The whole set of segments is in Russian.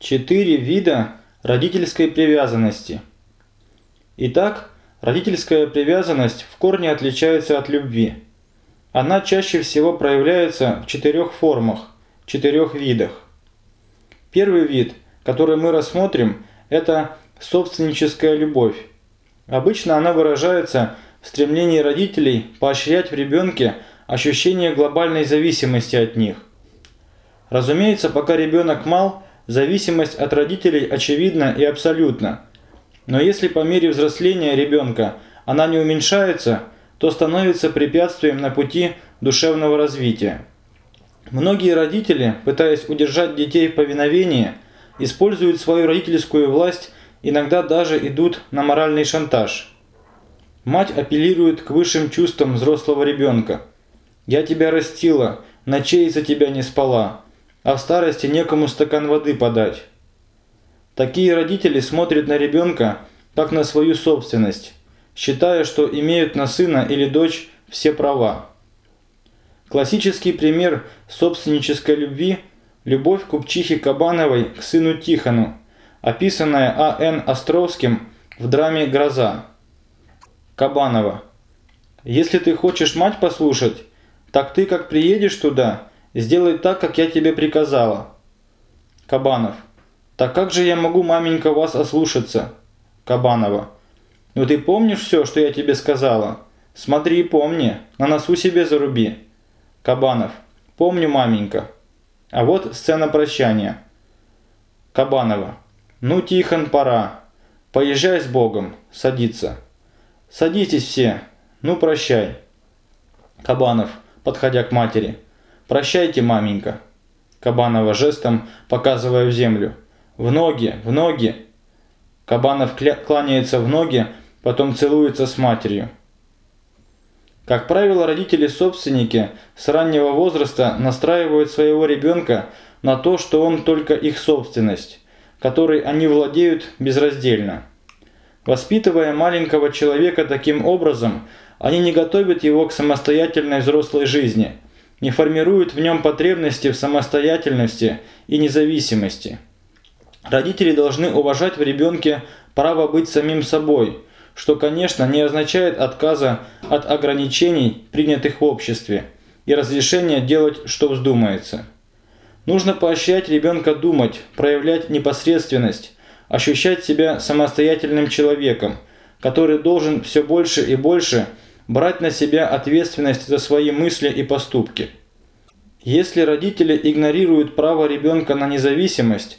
Четыре вида родительской привязанности. Итак, родительская привязанность в корне отличается от любви. Она чаще всего проявляется в четырех формах, четырех видах. Первый вид, который мы рассмотрим, это собственническая любовь. Обычно она выражается в стремлении родителей поощрять в ребенке ощущение глобальной зависимости от них. Разумеется, пока ребенок мал – Зависимость от родителей очевидна и абсолютна. Но если по мере взросления ребенка она не уменьшается, то становится препятствием на пути душевного развития. Многие родители, пытаясь удержать детей в повиновении, используют свою родительскую власть, иногда даже идут на моральный шантаж. Мать апеллирует к высшим чувствам взрослого ребенка. «Я тебя растила, ночей за тебя не спала, а в старости некому стакан воды подать. Такие родители смотрят на ребенка как на свою собственность, считая, что имеют на сына или дочь все права. Классический пример собственнической любви – любовь купчихи Кабановой к сыну Тихону, описанная А.Н. Островским в драме «Гроза». Кабанова. «Если ты хочешь мать послушать, так ты как приедешь туда – Сделай так, как я тебе приказала. Кабанов. Так как же я могу, маменька, вас ослушаться? Кабанова. Ну ты помнишь все, что я тебе сказала? Смотри и помни, на носу себе заруби. Кабанов. Помню, маменька. А вот сцена прощания. Кабанова. Ну, Тихон, пора. Поезжай с Богом. Садиться. Садитесь все. Ну, прощай. Кабанов, подходя к матери. «Прощайте, маменька!» Кабанова жестом показывая в землю. «В ноги! В ноги!» Кабанов кланяется в ноги, потом целуется с матерью. Как правило, родители-собственники с раннего возраста настраивают своего ребенка на то, что он только их собственность, которой они владеют безраздельно. Воспитывая маленького человека таким образом, они не готовят его к самостоятельной взрослой жизни – не формируют в нем потребности в самостоятельности и независимости. Родители должны уважать в ребенке право быть самим собой, что, конечно, не означает отказа от ограничений, принятых в обществе, и разрешения делать, что вздумается. Нужно поощрять ребенка думать, проявлять непосредственность, ощущать себя самостоятельным человеком, который должен все больше и больше – брать на себя ответственность за свои мысли и поступки. Если родители игнорируют право ребенка на независимость,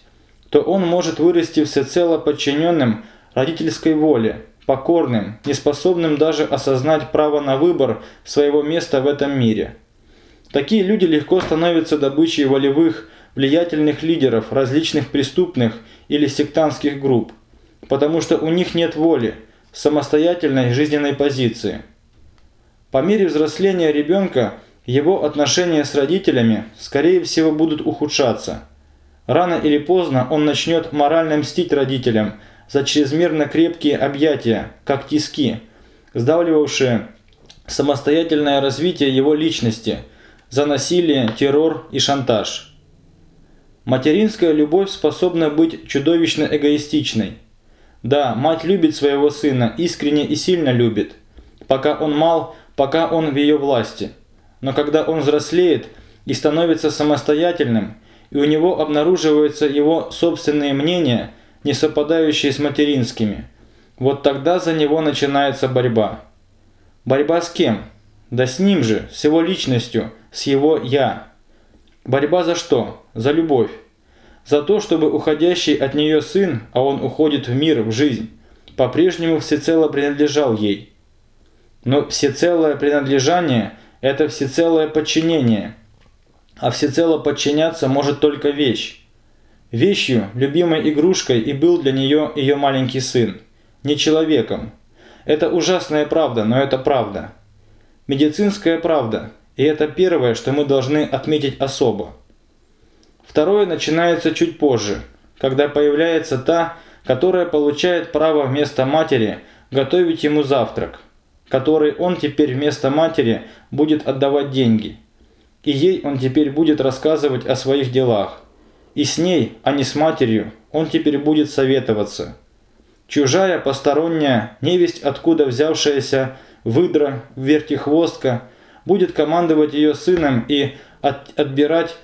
то он может вырасти всецело подчиненным родительской воле, покорным, неспособным даже осознать право на выбор своего места в этом мире. Такие люди легко становятся добычей волевых, влиятельных лидеров различных преступных или сектантских групп, потому что у них нет воли, самостоятельной жизненной позиции. По мере взросления ребенка его отношения с родителями, скорее всего, будут ухудшаться. Рано или поздно он начнет морально мстить родителям за чрезмерно крепкие объятия, как тиски, сдавливавшие самостоятельное развитие его личности, за насилие, террор и шантаж. Материнская любовь способна быть чудовищно эгоистичной. Да, мать любит своего сына, искренне и сильно любит. Пока он мал, пока он в ее власти. Но когда он взрослеет и становится самостоятельным, и у него обнаруживаются его собственные мнения, не совпадающие с материнскими, вот тогда за него начинается борьба. Борьба с кем? Да с ним же, с его личностью, с его «я». Борьба за что? За любовь. За то, чтобы уходящий от нее сын, а он уходит в мир, в жизнь, по-прежнему всецело принадлежал ей. Но всецелое принадлежание – это всецелое подчинение, а всецело подчиняться может только вещь. Вещью, любимой игрушкой и был для нее ее маленький сын, не человеком. Это ужасная правда, но это правда. Медицинская правда, и это первое, что мы должны отметить особо. Второе начинается чуть позже, когда появляется та, которая получает право вместо матери готовить ему завтрак – которой он теперь вместо матери будет отдавать деньги. И ей он теперь будет рассказывать о своих делах. И с ней, а не с матерью, он теперь будет советоваться. Чужая, посторонняя, невесть откуда взявшаяся выдра, вертихвостка, будет командовать ее сыном и от, отбирать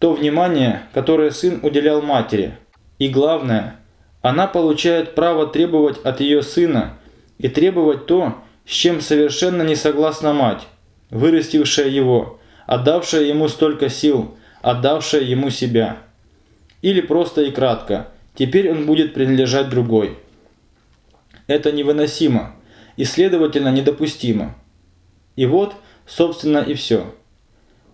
то внимание, которое сын уделял матери. И главное, она получает право требовать от ее сына и требовать то, с чем совершенно не согласна мать, вырастившая его, отдавшая ему столько сил, отдавшая ему себя. Или просто и кратко, теперь он будет принадлежать другой. Это невыносимо и, следовательно, недопустимо. И вот, собственно, и все.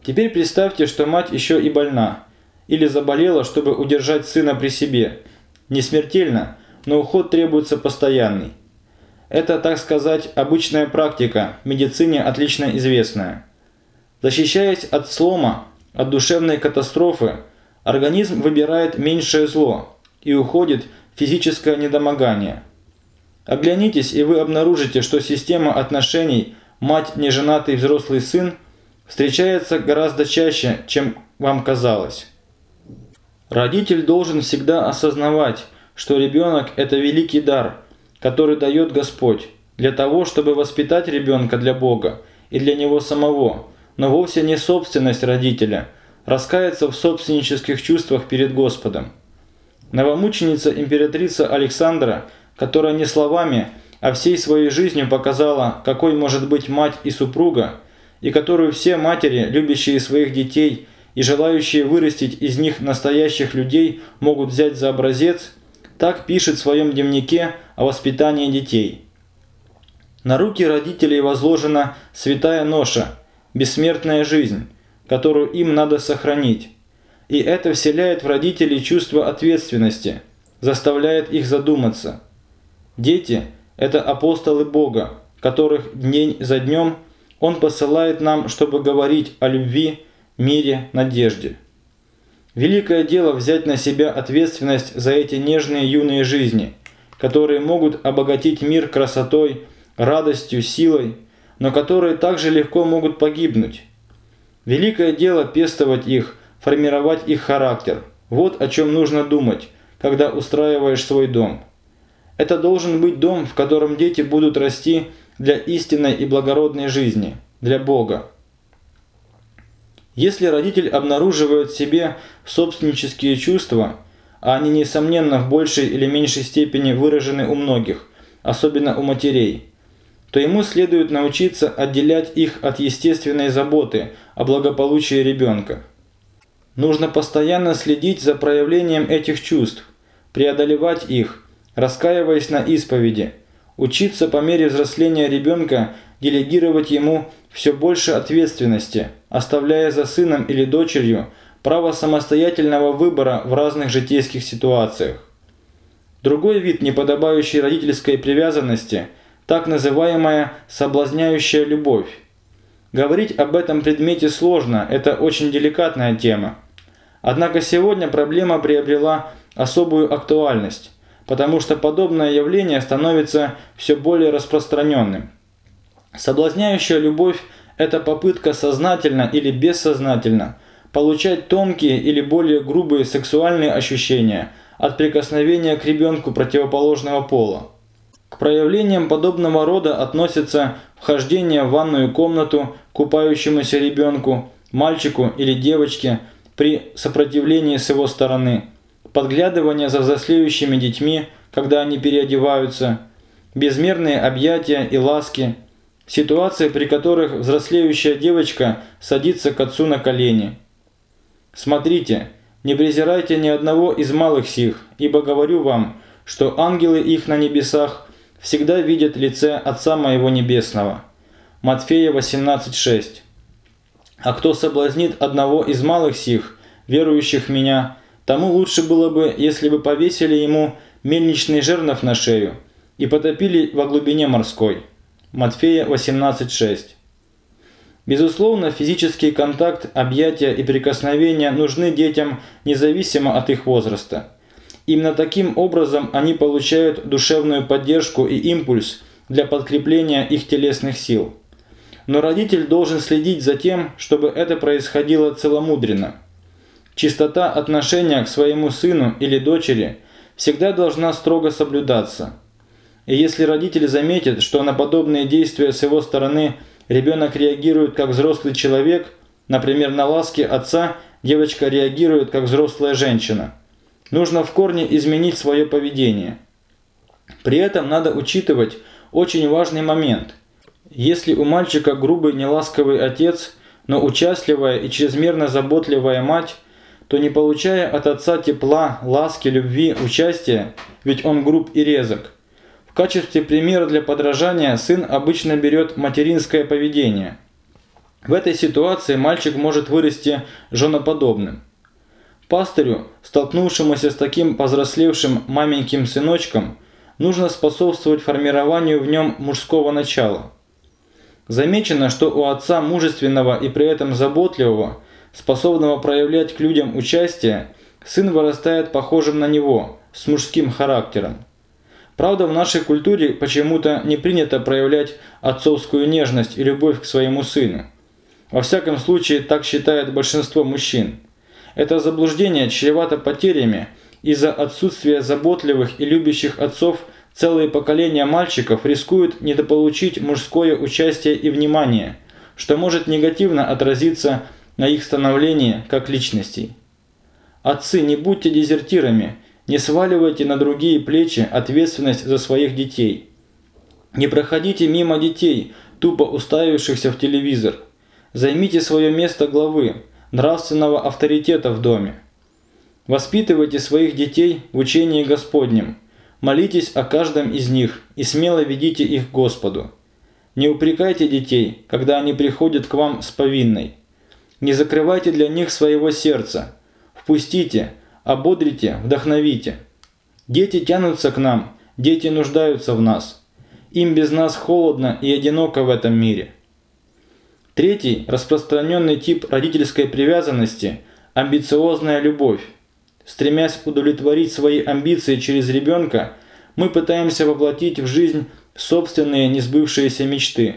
Теперь представьте, что мать еще и больна, или заболела, чтобы удержать сына при себе. Не смертельно, но уход требуется постоянный. Это, так сказать, обычная практика, медицине отлично известная. Защищаясь от слома, от душевной катастрофы, организм выбирает меньшее зло и уходит в физическое недомогание. Оглянитесь, и вы обнаружите, что система отношений мать-неженатый взрослый сын встречается гораздо чаще, чем вам казалось. Родитель должен всегда осознавать, что ребенок – это великий дар, который дает Господь, для того, чтобы воспитать ребенка для Бога и для него самого – но вовсе не собственность родителя, раскаяться в собственнических чувствах перед Господом. Новомученица императрица Александра, которая не словами, а всей своей жизнью показала, какой может быть мать и супруга, и которую все матери, любящие своих детей и желающие вырастить из них настоящих людей, могут взять за образец, так пишет в своем дневнике о воспитании детей. На руки родителей возложена святая ноша – бессмертная жизнь, которую им надо сохранить. И это вселяет в родителей чувство ответственности, заставляет их задуматься. Дети – это апостолы Бога, которых день за днем Он посылает нам, чтобы говорить о любви, мире, надежде. Великое дело взять на себя ответственность за эти нежные юные жизни, которые могут обогатить мир красотой, радостью, силой, но которые также легко могут погибнуть. Великое дело пестовать их, формировать их характер. Вот о чем нужно думать, когда устраиваешь свой дом. Это должен быть дом, в котором дети будут расти для истинной и благородной жизни, для Бога. Если родитель обнаруживает в себе собственнические чувства, а они, несомненно, в большей или меньшей степени выражены у многих, особенно у матерей – то ему следует научиться отделять их от естественной заботы о благополучии ребенка. Нужно постоянно следить за проявлением этих чувств, преодолевать их, раскаиваясь на исповеди, учиться по мере взросления ребенка делегировать ему все больше ответственности, оставляя за сыном или дочерью право самостоятельного выбора в разных житейских ситуациях. Другой вид неподобающей родительской привязанности – так называемая соблазняющая любовь. Говорить об этом предмете сложно, это очень деликатная тема. Однако сегодня проблема приобрела особую актуальность, потому что подобное явление становится все более распространенным. Соблазняющая любовь – это попытка сознательно или бессознательно получать тонкие или более грубые сексуальные ощущения от прикосновения к ребенку противоположного пола. К проявлениям подобного рода относятся вхождение в ванную комнату купающемуся ребенку, мальчику или девочке при сопротивлении с его стороны, подглядывание за взрослеющими детьми, когда они переодеваются, безмерные объятия и ласки, ситуации, при которых взрослеющая девочка садится к отцу на колени. Смотрите, не презирайте ни одного из малых сих, ибо говорю вам, что ангелы их на небесах всегда видят лице Отца Моего Небесного». Матфея 18.6. «А кто соблазнит одного из малых сих, верующих в Меня, тому лучше было бы, если бы повесили ему мельничный жернов на шею и потопили во глубине морской». Матфея 18.6. Безусловно, физический контакт, объятия и прикосновения нужны детям независимо от их возраста – Именно таким образом они получают душевную поддержку и импульс для подкрепления их телесных сил. Но родитель должен следить за тем, чтобы это происходило целомудренно. Чистота отношения к своему сыну или дочери всегда должна строго соблюдаться. И если родители заметят, что на подобные действия с его стороны ребенок реагирует как взрослый человек, например, на ласки отца девочка реагирует как взрослая женщина, нужно в корне изменить свое поведение. При этом надо учитывать очень важный момент. Если у мальчика грубый неласковый отец, но участливая и чрезмерно заботливая мать, то не получая от отца тепла, ласки, любви, участия, ведь он груб и резок, в качестве примера для подражания сын обычно берет материнское поведение. В этой ситуации мальчик может вырасти женоподобным. Пастырю, столкнувшемуся с таким повзрослевшим маменьким сыночком, нужно способствовать формированию в нем мужского начала. Замечено, что у отца мужественного и при этом заботливого, способного проявлять к людям участие, сын вырастает похожим на него, с мужским характером. Правда, в нашей культуре почему-то не принято проявлять отцовскую нежность и любовь к своему сыну. Во всяком случае, так считает большинство мужчин. Это заблуждение чревато потерями – из-за отсутствия заботливых и любящих отцов целые поколения мальчиков рискуют недополучить мужское участие и внимание, что может негативно отразиться на их становлении как личностей. Отцы, не будьте дезертирами, не сваливайте на другие плечи ответственность за своих детей. Не проходите мимо детей, тупо уставившихся в телевизор. Займите свое место главы, нравственного авторитета в доме. Воспитывайте своих детей в учении Господнем, молитесь о каждом из них и смело ведите их к Господу. Не упрекайте детей, когда они приходят к вам с повинной. Не закрывайте для них своего сердца. Впустите, ободрите, вдохновите. Дети тянутся к нам, дети нуждаются в нас. Им без нас холодно и одиноко в этом мире. Третий распространенный тип родительской привязанности – амбициозная любовь. Стремясь удовлетворить свои амбиции через ребенка, мы пытаемся воплотить в жизнь собственные несбывшиеся мечты.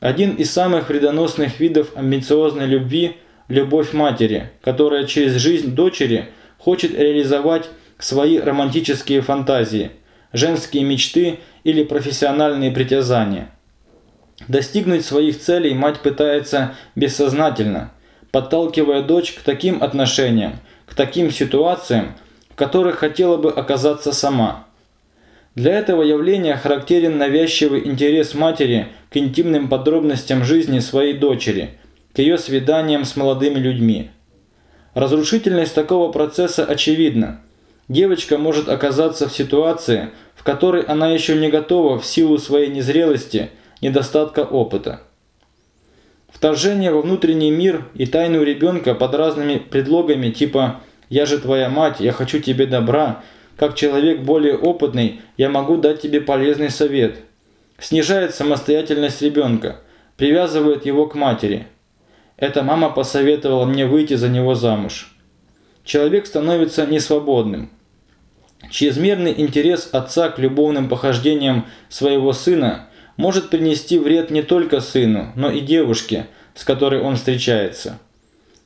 Один из самых вредоносных видов амбициозной любви – любовь матери, которая через жизнь дочери хочет реализовать свои романтические фантазии, женские мечты или профессиональные притязания. Достигнуть своих целей мать пытается бессознательно, подталкивая дочь к таким отношениям, к таким ситуациям, в которых хотела бы оказаться сама. Для этого явления характерен навязчивый интерес матери к интимным подробностям жизни своей дочери, к ее свиданиям с молодыми людьми. Разрушительность такого процесса очевидна. Девочка может оказаться в ситуации, в которой она еще не готова в силу своей незрелости, недостатка опыта. Вторжение во внутренний мир и тайну ребенка под разными предлогами типа «я же твоя мать, я хочу тебе добра», как человек более опытный, я могу дать тебе полезный совет. Снижает самостоятельность ребенка, привязывает его к матери. Эта мама посоветовала мне выйти за него замуж. Человек становится несвободным. Чрезмерный интерес отца к любовным похождениям своего сына может принести вред не только сыну, но и девушке, с которой он встречается.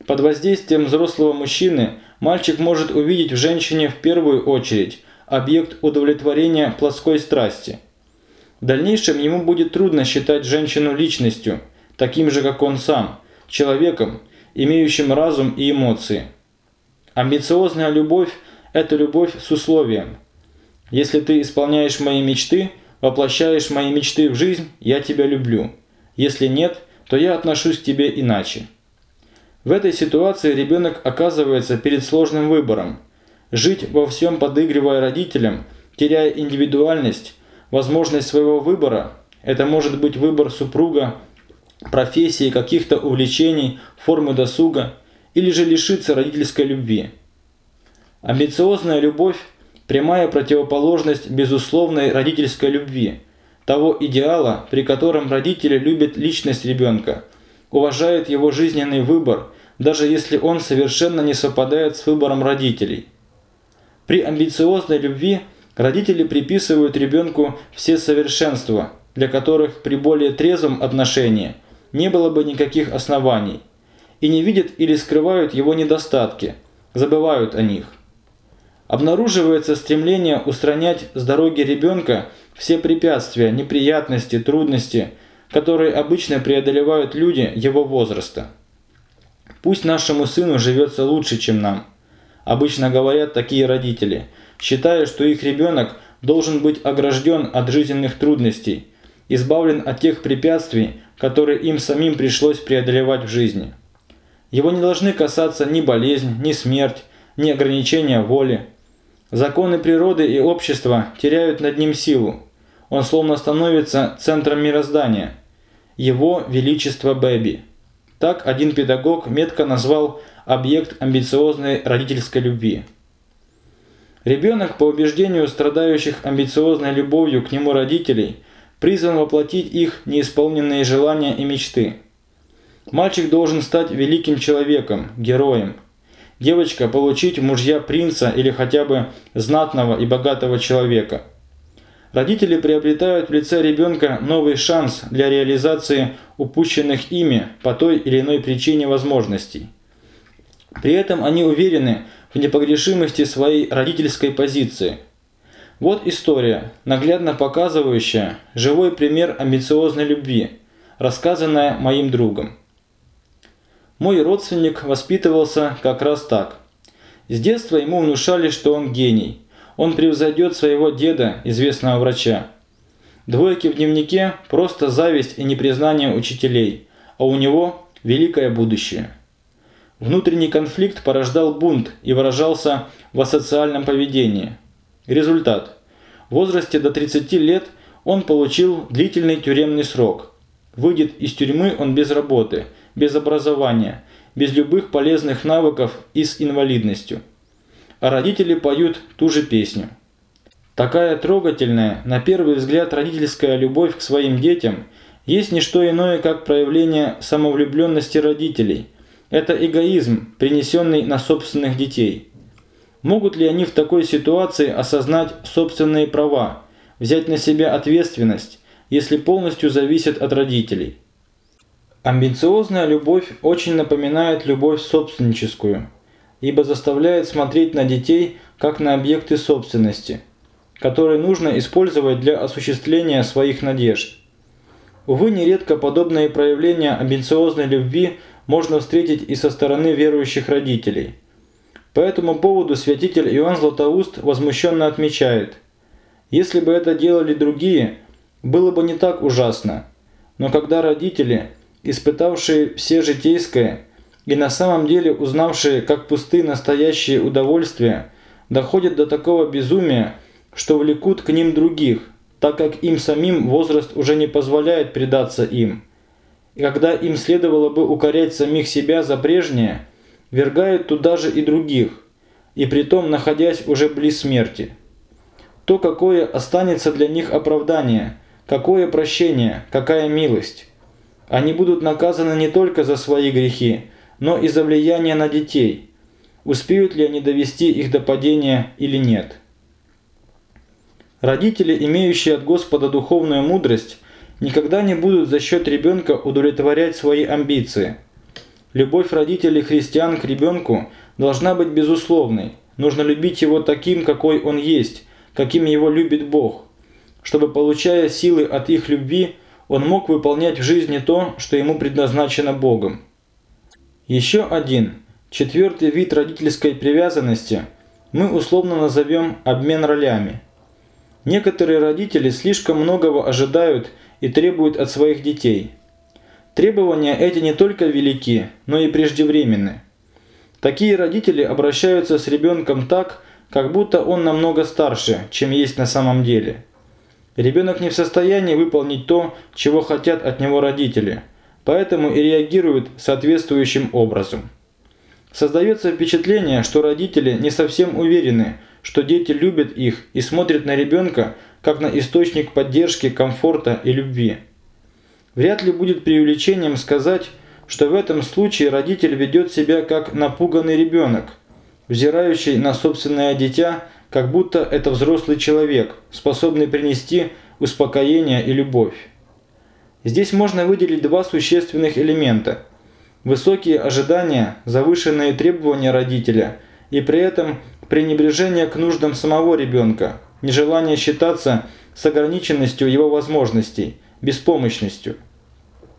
Под воздействием взрослого мужчины мальчик может увидеть в женщине в первую очередь объект удовлетворения плотской страсти. В дальнейшем ему будет трудно считать женщину личностью, таким же как он сам, человеком, имеющим разум и эмоции. Амбициозная любовь – это любовь с условием. Если ты исполняешь мои мечты – воплощаешь мои мечты в жизнь, я тебя люблю. Если нет, то я отношусь к тебе иначе. В этой ситуации ребенок оказывается перед сложным выбором. Жить во всем подыгрывая родителям, теряя индивидуальность, возможность своего выбора – это может быть выбор супруга, профессии, каких-то увлечений, формы досуга, или же лишиться родительской любви. Амбициозная любовь прямая противоположность безусловной родительской любви, того идеала, при котором родители любят личность ребенка, уважают его жизненный выбор, даже если он совершенно не совпадает с выбором родителей. При амбициозной любви родители приписывают ребенку все совершенства, для которых при более трезвом отношении не было бы никаких оснований. и не видят или скрывают его недостатки, забывают о них. Обнаруживается стремление устранять с дороги ребенка все препятствия, неприятности, трудности, которые обычно преодолевают люди его возраста. Пусть нашему сыну живется лучше, чем нам. Обычно говорят такие родители, считая, что их ребенок должен быть огражден от жизненных трудностей, избавлен от тех препятствий, которые им самим пришлось преодолевать в жизни. Его не должны касаться ни болезнь, ни смерть, ни ограничения воли. Законы природы и общества теряют над ним силу. Он словно становится центром мироздания. Его Величество Бэби. Так один педагог метко назвал объект амбициозной родительской любви. Ребенок, по убеждению страдающих амбициозной любовью к нему родителей, призван воплотить их неисполненные желания и мечты. Мальчик должен стать великим человеком, героем. Девочка – получить мужья принца или хотя бы знатного и богатого человека. Родители приобретают в лице ребенка новый шанс для реализации упущенных ими по той или иной причине возможностей. При этом они уверены в непогрешимости своей родительской позиции. Вот история, наглядно показывающая живой пример амбициозной любви, рассказанная моим другом. Мой родственник воспитывался как раз так. С детства ему внушали, что он гений. Он превзойдет своего деда, известного врача. Двойки в дневнике – просто зависть и непризнание учителей, а у него – великое будущее. Внутренний конфликт порождал бунт и выражался в асоциальном поведении. Результат. В возрасте до 30 лет он получил длительный тюремный срок. Выйдет из тюрьмы он без работы, без образования, без любых полезных навыков и с инвалидностью. А родители поют ту же песню. Такая трогательная, на первый взгляд, родительская любовь к своим детям есть не что иное, как проявление самовлюбленности родителей – это эгоизм, принесенный на собственных детей. Могут ли они в такой ситуации осознать собственные права, взять на себя ответственность, если полностью зависят от родителей? Амбициозная любовь очень напоминает любовь собственническую, ибо заставляет смотреть на детей как на объекты собственности, которые нужно использовать для осуществления своих надежд. Увы, нередко подобные проявления амбициозной любви – можно встретить и со стороны верующих родителей. По этому поводу святитель Иоанн Златоуст возмущенно отмечает, «Если бы это делали другие, было бы не так ужасно, но когда родители, испытавшие все житейское и на самом деле узнавшие, как пусты настоящие удовольствия, доходят до такого безумия, что влекут к ним других, так как им самим возраст уже не позволяет предаться им» и когда им следовало бы укорять самих себя за прежнее, вергают туда же и других, и притом находясь уже близ смерти. То, какое останется для них оправдание, какое прощение, какая милость. Они будут наказаны не только за свои грехи, но и за влияние на детей. Успеют ли они довести их до падения или нет? Родители, имеющие от Господа духовную мудрость, никогда не будут за счет ребенка удовлетворять свои амбиции. Любовь родителей христиан к ребенку должна быть безусловной. Нужно любить его таким, какой он есть, каким его любит Бог, чтобы, получая силы от их любви, он мог выполнять в жизни то, что ему предназначено Богом. Еще один, четвертый вид родительской привязанности мы условно назовем обмен ролями. Некоторые родители слишком многого ожидают и требуют от своих детей. Требования эти не только велики, но и преждевременны. Такие родители обращаются с ребенком так, как будто он намного старше, чем есть на самом деле. Ребенок не в состоянии выполнить то, чего хотят от него родители, поэтому и реагирует соответствующим образом. Создается впечатление, что родители не совсем уверены, что дети любят их и смотрят на ребенка как на источник поддержки, комфорта и любви. Вряд ли будет преувеличением сказать, что в этом случае родитель ведет себя как напуганный ребенок, взирающий на собственное дитя, как будто это взрослый человек, способный принести успокоение и любовь. Здесь можно выделить два существенных элемента. Высокие ожидания, завышенные требования родителя и при этом пренебрежение к нуждам самого ребенка, нежелание считаться с ограниченностью его возможностей, беспомощностью.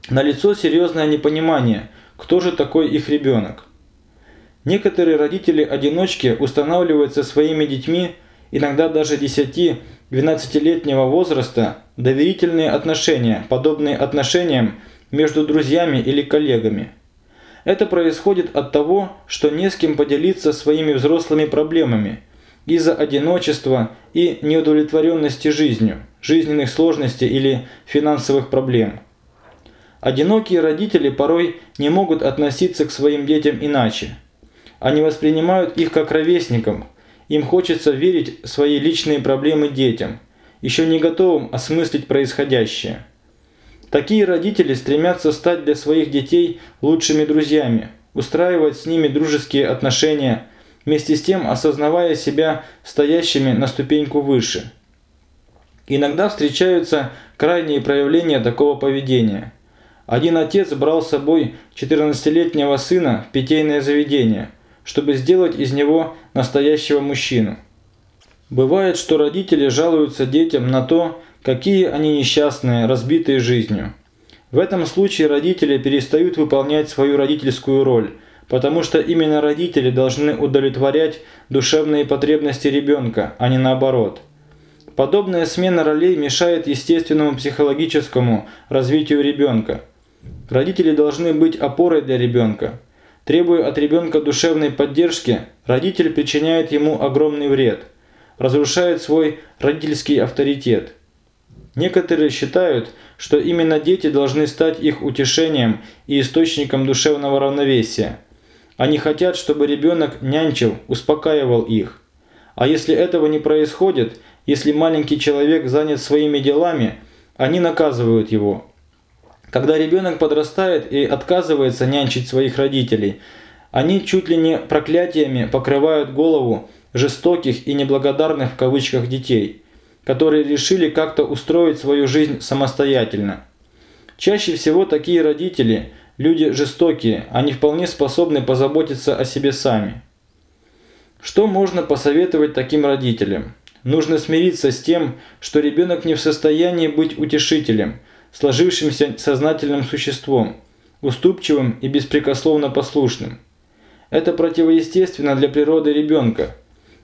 Налицо серьезное непонимание, кто же такой их ребенок. Некоторые родители-одиночки устанавливают со своими детьми, иногда даже 10-12-летнего возраста, доверительные отношения, подобные отношениям между друзьями или коллегами. Это происходит от того, что не с кем поделиться своими взрослыми проблемами из-за одиночества и неудовлетворенности жизнью, жизненных сложностей или финансовых проблем. Одинокие родители порой не могут относиться к своим детям иначе. Они воспринимают их как ровесникам, им хочется верить в свои личные проблемы детям, еще не готовым осмыслить происходящее. Такие родители стремятся стать для своих детей лучшими друзьями, устраивать с ними дружеские отношения, вместе с тем осознавая себя стоящими на ступеньку выше. Иногда встречаются крайние проявления такого поведения. Один отец брал с собой 14-летнего сына в питейное заведение, чтобы сделать из него настоящего мужчину. Бывает, что родители жалуются детям на то, Какие они несчастные, разбитые жизнью. В этом случае родители перестают выполнять свою родительскую роль, потому что именно родители должны удовлетворять душевные потребности ребенка, а не наоборот. Подобная смена ролей мешает естественному психологическому развитию ребенка. Родители должны быть опорой для ребенка. Требуя от ребенка душевной поддержки, родитель причиняет ему огромный вред, разрушает свой родительский авторитет. Некоторые считают, что именно дети должны стать их утешением и источником душевного равновесия. Они хотят, чтобы ребенок нянчил, успокаивал их. А если этого не происходит, если маленький человек занят своими делами, они наказывают его. Когда ребенок подрастает и отказывается нянчить своих родителей, они чуть ли не проклятиями покрывают голову жестоких и неблагодарных в кавычках детей – которые решили как-то устроить свою жизнь самостоятельно. Чаще всего такие родители – люди жестокие, они вполне способны позаботиться о себе сами. Что можно посоветовать таким родителям? Нужно смириться с тем, что ребенок не в состоянии быть утешителем, сложившимся сознательным существом, уступчивым и беспрекословно послушным. Это противоестественно для природы ребенка.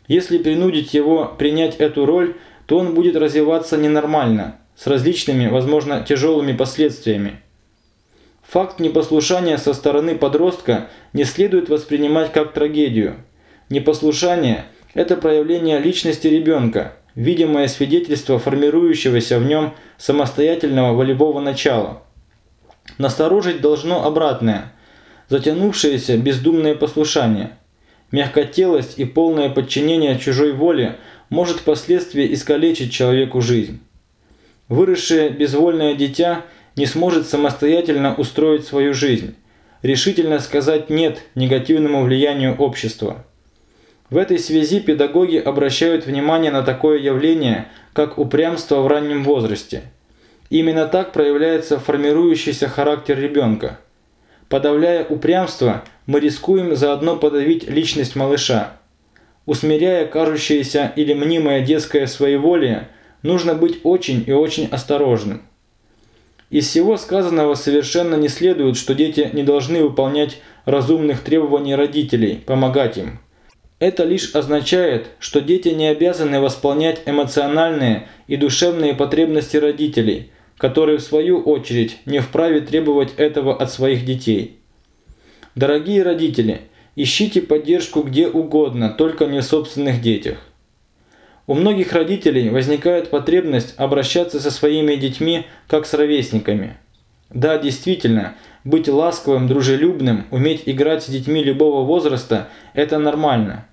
Если принудить его принять эту роль – то он будет развиваться ненормально, с различными, возможно, тяжелыми последствиями. Факт непослушания со стороны подростка не следует воспринимать как трагедию. Непослушание – это проявление личности ребенка, видимое свидетельство формирующегося в нем самостоятельного волевого начала. Насторожить должно обратное – затянувшееся бездумное послушание. Мягкотелость и полное подчинение чужой воле – может впоследствии искалечить человеку жизнь. Выросшее безвольное дитя не сможет самостоятельно устроить свою жизнь, решительно сказать «нет» негативному влиянию общества. В этой связи педагоги обращают внимание на такое явление, как упрямство в раннем возрасте. Именно так проявляется формирующийся характер ребенка. Подавляя упрямство, мы рискуем заодно подавить личность малыша. Усмиряя кажущееся или мнимое детское своеволие, нужно быть очень и очень осторожным. Из всего сказанного совершенно не следует, что дети не должны выполнять разумных требований родителей, помогать им. Это лишь означает, что дети не обязаны восполнять эмоциональные и душевные потребности родителей, которые в свою очередь не вправе требовать этого от своих детей. Дорогие родители, Ищите поддержку где угодно, только не в собственных детях. У многих родителей возникает потребность обращаться со своими детьми как с ровесниками. Да, действительно, быть ласковым, дружелюбным, уметь играть с детьми любого возраста – это нормально.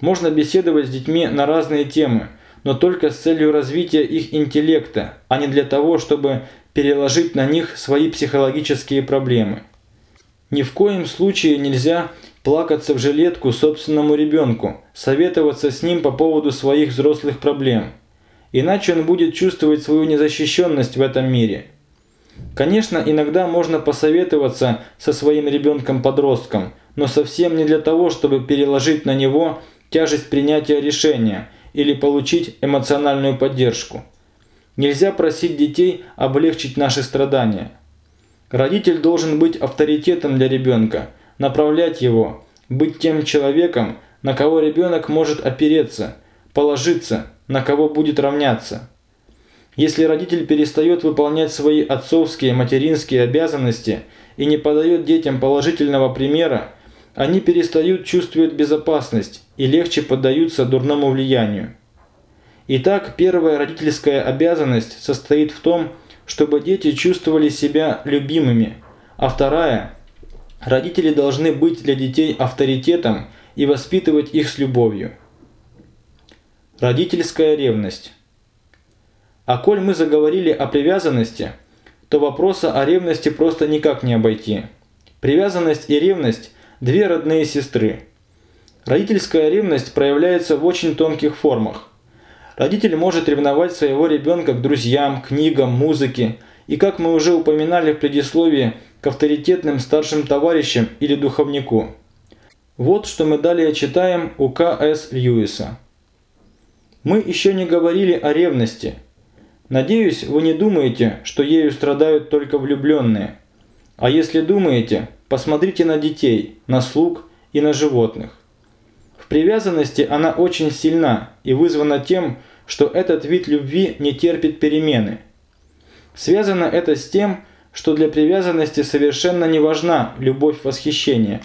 Можно беседовать с детьми на разные темы, но только с целью развития их интеллекта, а не для того, чтобы переложить на них свои психологические проблемы. Ни в коем случае нельзя плакаться в жилетку собственному ребенку, советоваться с ним по поводу своих взрослых проблем. Иначе он будет чувствовать свою незащищенность в этом мире. Конечно, иногда можно посоветоваться со своим ребенком-подростком, но совсем не для того, чтобы переложить на него тяжесть принятия решения или получить эмоциональную поддержку. Нельзя просить детей облегчить наши страдания. Родитель должен быть авторитетом для ребенка, направлять его, быть тем человеком, на кого ребенок может опереться, положиться, на кого будет равняться. Если родитель перестает выполнять свои отцовские, материнские обязанности и не подает детям положительного примера, они перестают чувствовать безопасность и легче поддаются дурному влиянию. Итак, первая родительская обязанность состоит в том, чтобы дети чувствовали себя любимыми, а вторая – родители должны быть для детей авторитетом и воспитывать их с любовью. Родительская ревность. А коль мы заговорили о привязанности, то вопроса о ревности просто никак не обойти. Привязанность и ревность – две родные сестры. Родительская ревность проявляется в очень тонких формах. Родитель может ревновать своего ребенка к друзьям, книгам, музыке и, как мы уже упоминали в предисловии, к авторитетным старшим товарищам или духовнику. Вот что мы далее читаем у К.С. Льюиса. Мы еще не говорили о ревности. Надеюсь, вы не думаете, что ею страдают только влюбленные. А если думаете, посмотрите на детей, на слуг и на животных. В привязанности она очень сильна и вызвана тем, что этот вид любви не терпит перемены. Связано это с тем, что для привязанности совершенно не важна любовь-восхищение.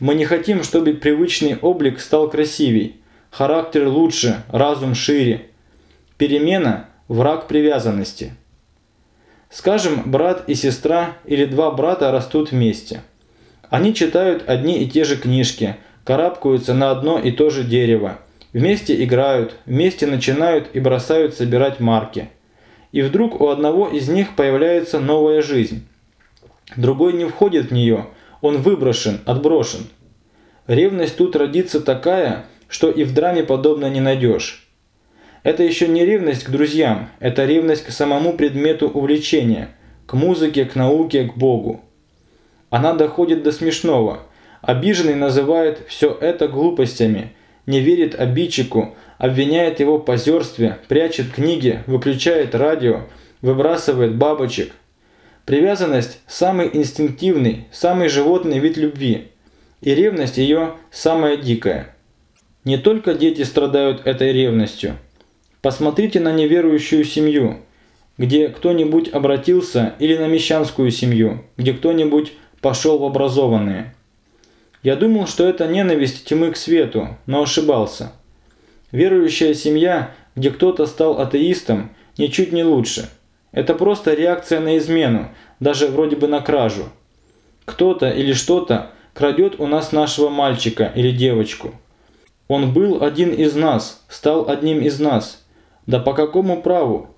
Мы не хотим, чтобы привычный облик стал красивей, характер лучше, разум шире. Перемена – враг привязанности. Скажем, брат и сестра или два брата растут вместе. Они читают одни и те же книжки, карабкаются на одно и то же дерево, Вместе играют, вместе начинают и бросают собирать марки. И вдруг у одного из них появляется новая жизнь. Другой не входит в нее, он выброшен, отброшен. Ревность тут родится такая, что и в драме подобно не найдешь. Это еще не ревность к друзьям, это ревность к самому предмету увлечения, к музыке, к науке, к Богу. Она доходит до смешного. Обиженный называет все это глупостями – не верит обидчику, обвиняет его в позерстве, прячет книги, выключает радио, выбрасывает бабочек. Привязанность – самый инстинктивный, самый животный вид любви, и ревность ее самая дикая. Не только дети страдают этой ревностью. Посмотрите на неверующую семью, где кто-нибудь обратился, или на мещанскую семью, где кто-нибудь пошел в образованные. Я думал, что это ненависть тьмы к свету, но ошибался. Верующая семья, где кто-то стал атеистом, ничуть не лучше. Это просто реакция на измену, даже вроде бы на кражу. Кто-то или что-то крадет у нас нашего мальчика или девочку. Он был один из нас, стал одним из нас. Да по какому праву?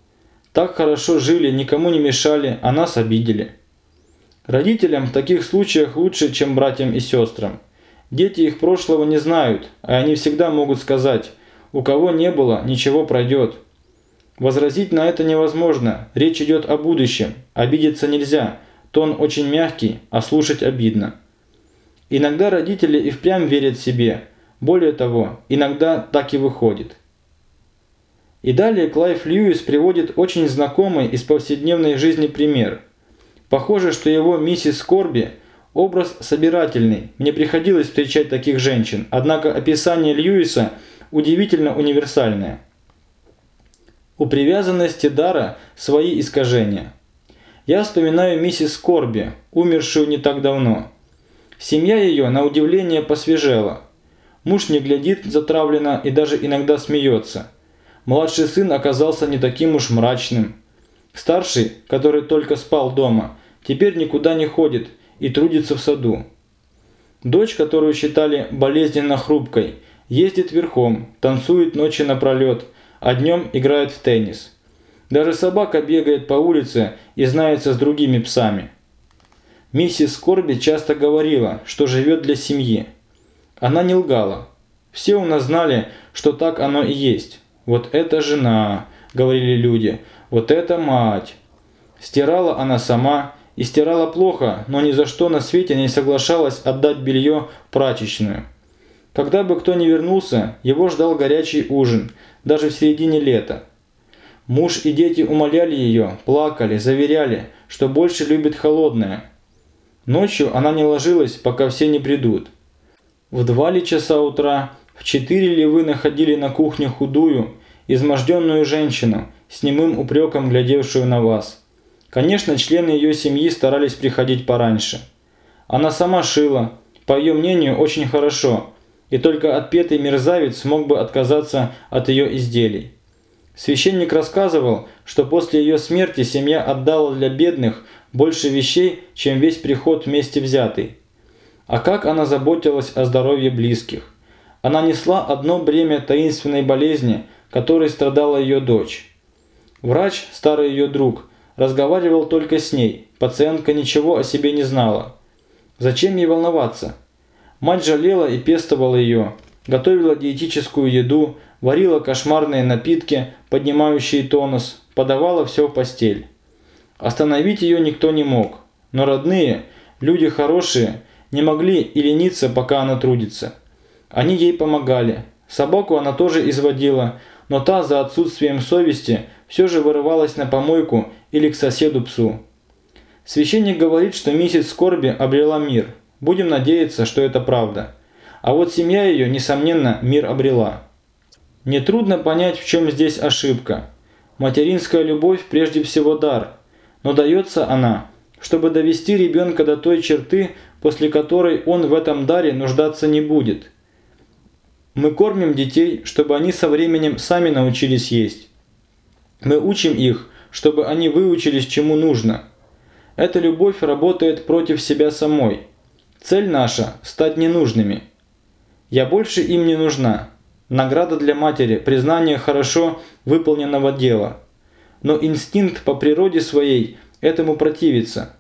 Так хорошо жили, никому не мешали, а нас обидели. Родителям в таких случаях лучше, чем братьям и сестрам. Дети их прошлого не знают, а они всегда могут сказать «у кого не было, ничего пройдет». Возразить на это невозможно, речь идет о будущем, обидеться нельзя, тон очень мягкий, а слушать обидно. Иногда родители и впрямь верят себе, более того, иногда так и выходит. И далее Клайв Льюис приводит очень знакомый из повседневной жизни пример – Похоже, что его миссис Корби – образ собирательный. Мне приходилось встречать таких женщин, однако описание Льюиса удивительно универсальное. У привязанности дара свои искажения. Я вспоминаю миссис Корби, умершую не так давно. Семья ее, на удивление, посвежела. Муж не глядит затравленно и даже иногда смеется. Младший сын оказался не таким уж мрачным. Старший, который только спал дома, теперь никуда не ходит и трудится в саду. Дочь, которую считали болезненно хрупкой, ездит верхом, танцует ночи напролет, а днем играет в теннис. Даже собака бегает по улице и знается с другими псами. Миссис Корби часто говорила, что живет для семьи. Она не лгала. Все у нас знали, что так оно и есть. «Вот это жена», – говорили люди, – вот это мать! Стирала она сама, и стирала плохо, но ни за что на свете не соглашалась отдать белье прачечную. Когда бы кто ни вернулся, его ждал горячий ужин, даже в середине лета. Муж и дети умоляли ее, плакали, заверяли, что больше любит холодное. Ночью она не ложилась, пока все не придут. В два ли часа утра, в четыре ли вы находили на кухне худую, изможденную женщину, с немым упреком глядевшую на вас. Конечно, члены ее семьи старались приходить пораньше. Она сама шила, по ее мнению, очень хорошо – и только отпетый мерзавец мог бы отказаться от ее изделий. Священник рассказывал, что после ее смерти семья отдала для бедных больше вещей, чем весь приход вместе взятый. А как она заботилась о здоровье близких. Она несла одно бремя таинственной болезни, которой страдала ее дочь. Врач, старый ее друг, разговаривал только с ней, пациентка ничего о себе не знала. Зачем ей волноваться? Мать жалела и пестовала ее, готовила диетическую еду, варила кошмарные напитки, поднимающие тонус, подавала все в постель. Остановить ее никто не мог, но родные, люди хорошие, не могли и лениться, пока она трудится. Они ей помогали. Собаку она тоже изводила, но та за отсутствием совести все же вырывалась на помойку или к соседу-псу. Священник говорит, что месяц скорби обрела мир – Будем надеяться, что это правда. А вот семья ее, несомненно, мир обрела. Нетрудно понять, в чем здесь ошибка. Материнская любовь прежде всего дар, но дается она, чтобы довести ребенка до той черты, после которой он в этом даре нуждаться не будет. Мы кормим детей, чтобы они со временем сами научились есть. Мы учим их, чтобы они выучились чему нужно. Эта любовь работает против себя самой – Цель наша – стать ненужными. Я больше им не нужна. Награда для матери – признание хорошо выполненного дела. Но инстинкт по природе своей этому противится.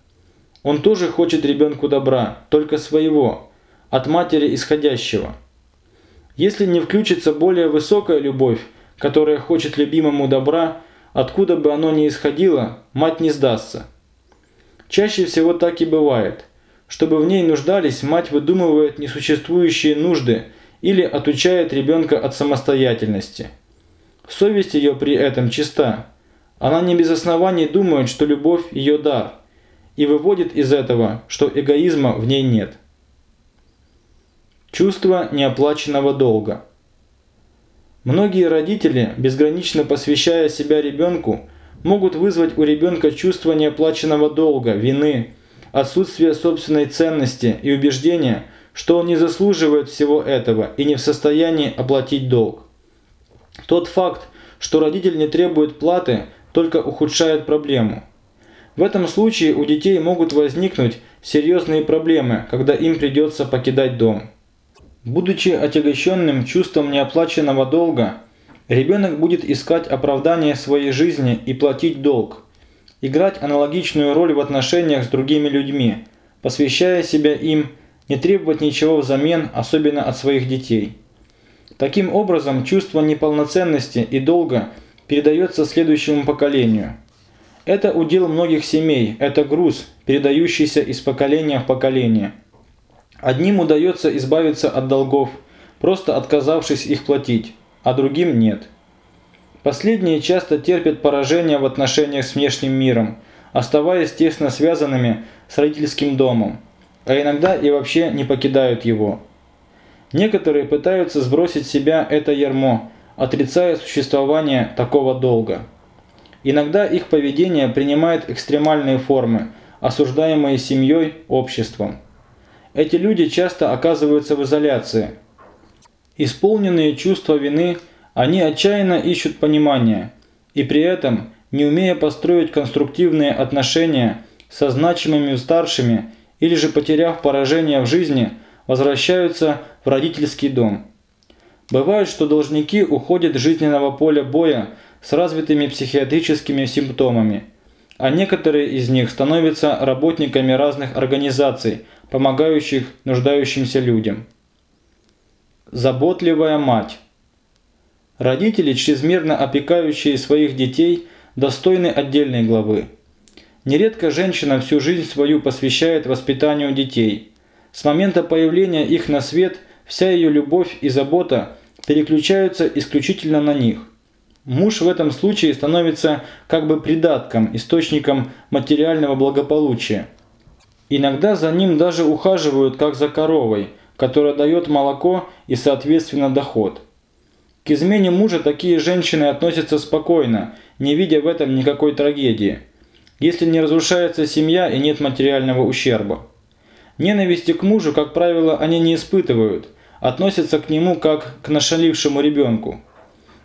Он тоже хочет ребенку добра, только своего, от матери исходящего. Если не включится более высокая любовь, которая хочет любимому добра, откуда бы оно ни исходило, мать не сдастся. Чаще всего так и бывает – чтобы в ней нуждались, мать выдумывает несуществующие нужды или отучает ребенка от самостоятельности. Совесть ее при этом чиста. Она не без оснований думает, что любовь – ее дар, и выводит из этого, что эгоизма в ней нет. Чувство неоплаченного долга. Многие родители, безгранично посвящая себя ребенку, могут вызвать у ребенка чувство неоплаченного долга, вины, отсутствие собственной ценности и убеждения, что он не заслуживает всего этого и не в состоянии оплатить долг. Тот факт, что родитель не требует платы, только ухудшает проблему. В этом случае у детей могут возникнуть серьезные проблемы, когда им придется покидать дом. Будучи отягощенным чувством неоплаченного долга, ребенок будет искать оправдание своей жизни и платить долг – играть аналогичную роль в отношениях с другими людьми, посвящая себя им, не требовать ничего взамен, особенно от своих детей. Таким образом, чувство неполноценности и долга передается следующему поколению. Это удел многих семей, это груз, передающийся из поколения в поколение. Одним удается избавиться от долгов, просто отказавшись их платить, а другим нет. Последние часто терпят поражение в отношениях с внешним миром, оставаясь тесно связанными с родительским домом, а иногда и вообще не покидают его. Некоторые пытаются сбросить с себя это ярмо, отрицая существование такого долга. Иногда их поведение принимает экстремальные формы, осуждаемые семьей, обществом. Эти люди часто оказываются в изоляции. Исполненные чувства вины – они отчаянно ищут понимания, и при этом, не умея построить конструктивные отношения со значимыми старшими или же потеряв поражение в жизни, возвращаются в родительский дом. Бывает, что должники уходят с жизненного поля боя с развитыми психиатрическими симптомами, а некоторые из них становятся работниками разных организаций, помогающих нуждающимся людям. Заботливая мать Родители, чрезмерно опекающие своих детей, достойны отдельной главы. Нередко женщина всю жизнь свою посвящает воспитанию детей. С момента появления их на свет вся ее любовь и забота переключаются исключительно на них. Муж в этом случае становится как бы придатком, источником материального благополучия. Иногда за ним даже ухаживают как за коровой, которая дает молоко и соответственно доход. К измене мужа такие женщины относятся спокойно, не видя в этом никакой трагедии – если не разрушается семья и нет материального ущерба. Ненависти к мужу, как правило, они не испытывают, относятся к нему как к нашалившему ребенку.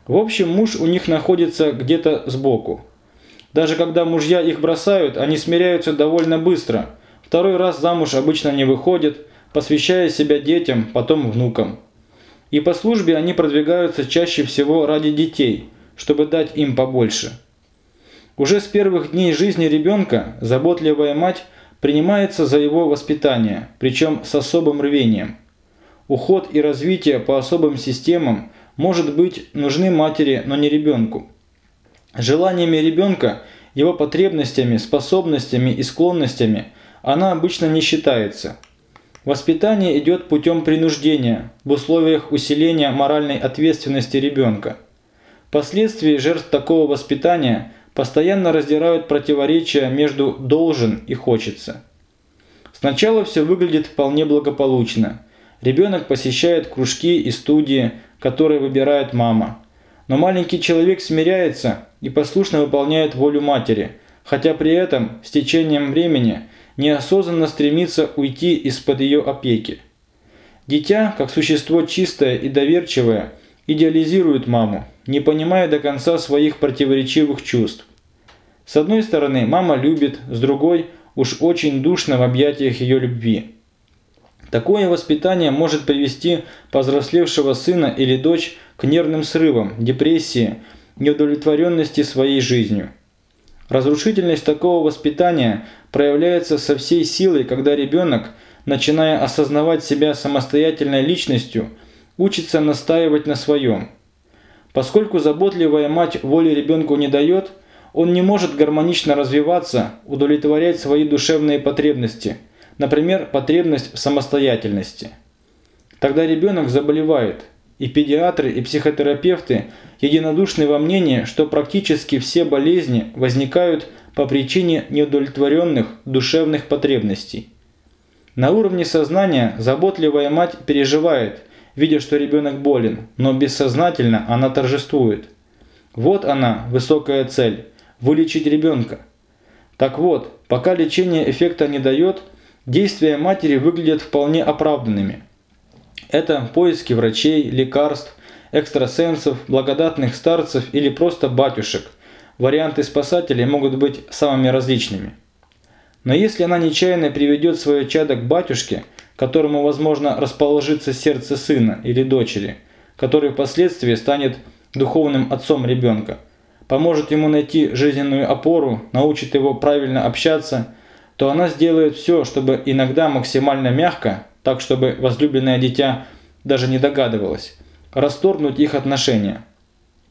В общем, муж у них находится где-то сбоку. Даже когда мужья их бросают, они смиряются довольно быстро. Второй раз замуж обычно не выходят, посвящая себя детям, потом внукам. И по службе они продвигаются чаще всего ради детей, чтобы дать им побольше. Уже с первых дней жизни ребенка заботливая мать принимается за его воспитание, причем с особым рвением. Уход и развитие по особым системам может быть нужны матери, но не ребенку. Желаниями ребенка, его потребностями, способностями и склонностями она обычно не считается. Воспитание идет путем принуждения в условиях усиления моральной ответственности ребенка. Впоследствии жертв такого воспитания – постоянно раздирают противоречия между «должен» и «хочется». Сначала все выглядит вполне благополучно. Ребенок посещает кружки и студии, которые выбирает мама. Но маленький человек смиряется и послушно выполняет волю матери, хотя при этом с течением времени неосознанно стремится уйти из-под ее опеки. Дитя, как существо чистое и доверчивое, идеализирует маму, не понимая до конца своих противоречивых чувств. С одной стороны, мама любит, с другой – уж очень душно в объятиях ее любви. Такое воспитание может привести повзрослевшего сына или дочь к нервным срывам, депрессии, неудовлетворенности своей жизнью. Разрушительность такого воспитания проявляется со всей силой, когда ребенок, начиная осознавать себя самостоятельной личностью, учится настаивать на своем – Поскольку заботливая мать воли ребенку не дает, он не может гармонично развиваться, удовлетворять свои душевные потребности, например, потребность в самостоятельности. Тогда ребенок заболевает, и педиатры, и психотерапевты единодушны во мнении, что практически все болезни возникают по причине неудовлетворенных душевных потребностей. На уровне сознания заботливая мать переживает – видя, что ребенок болен, но бессознательно она торжествует. Вот она, высокая цель – вылечить ребенка. Так вот, пока лечение эффекта не дает, действия матери выглядят вполне оправданными. Это поиски врачей, лекарств, экстрасенсов, благодатных старцев или просто батюшек. Варианты спасателей могут быть самыми различными. Но если она нечаянно приведет свое чадо к батюшке – которому, возможно, расположится сердце сына или дочери, который впоследствии станет духовным отцом ребенка, поможет ему найти жизненную опору, научит его правильно общаться, то она сделает все, чтобы иногда максимально мягко, так чтобы возлюбленное дитя даже не догадывалось, расторгнуть их отношения.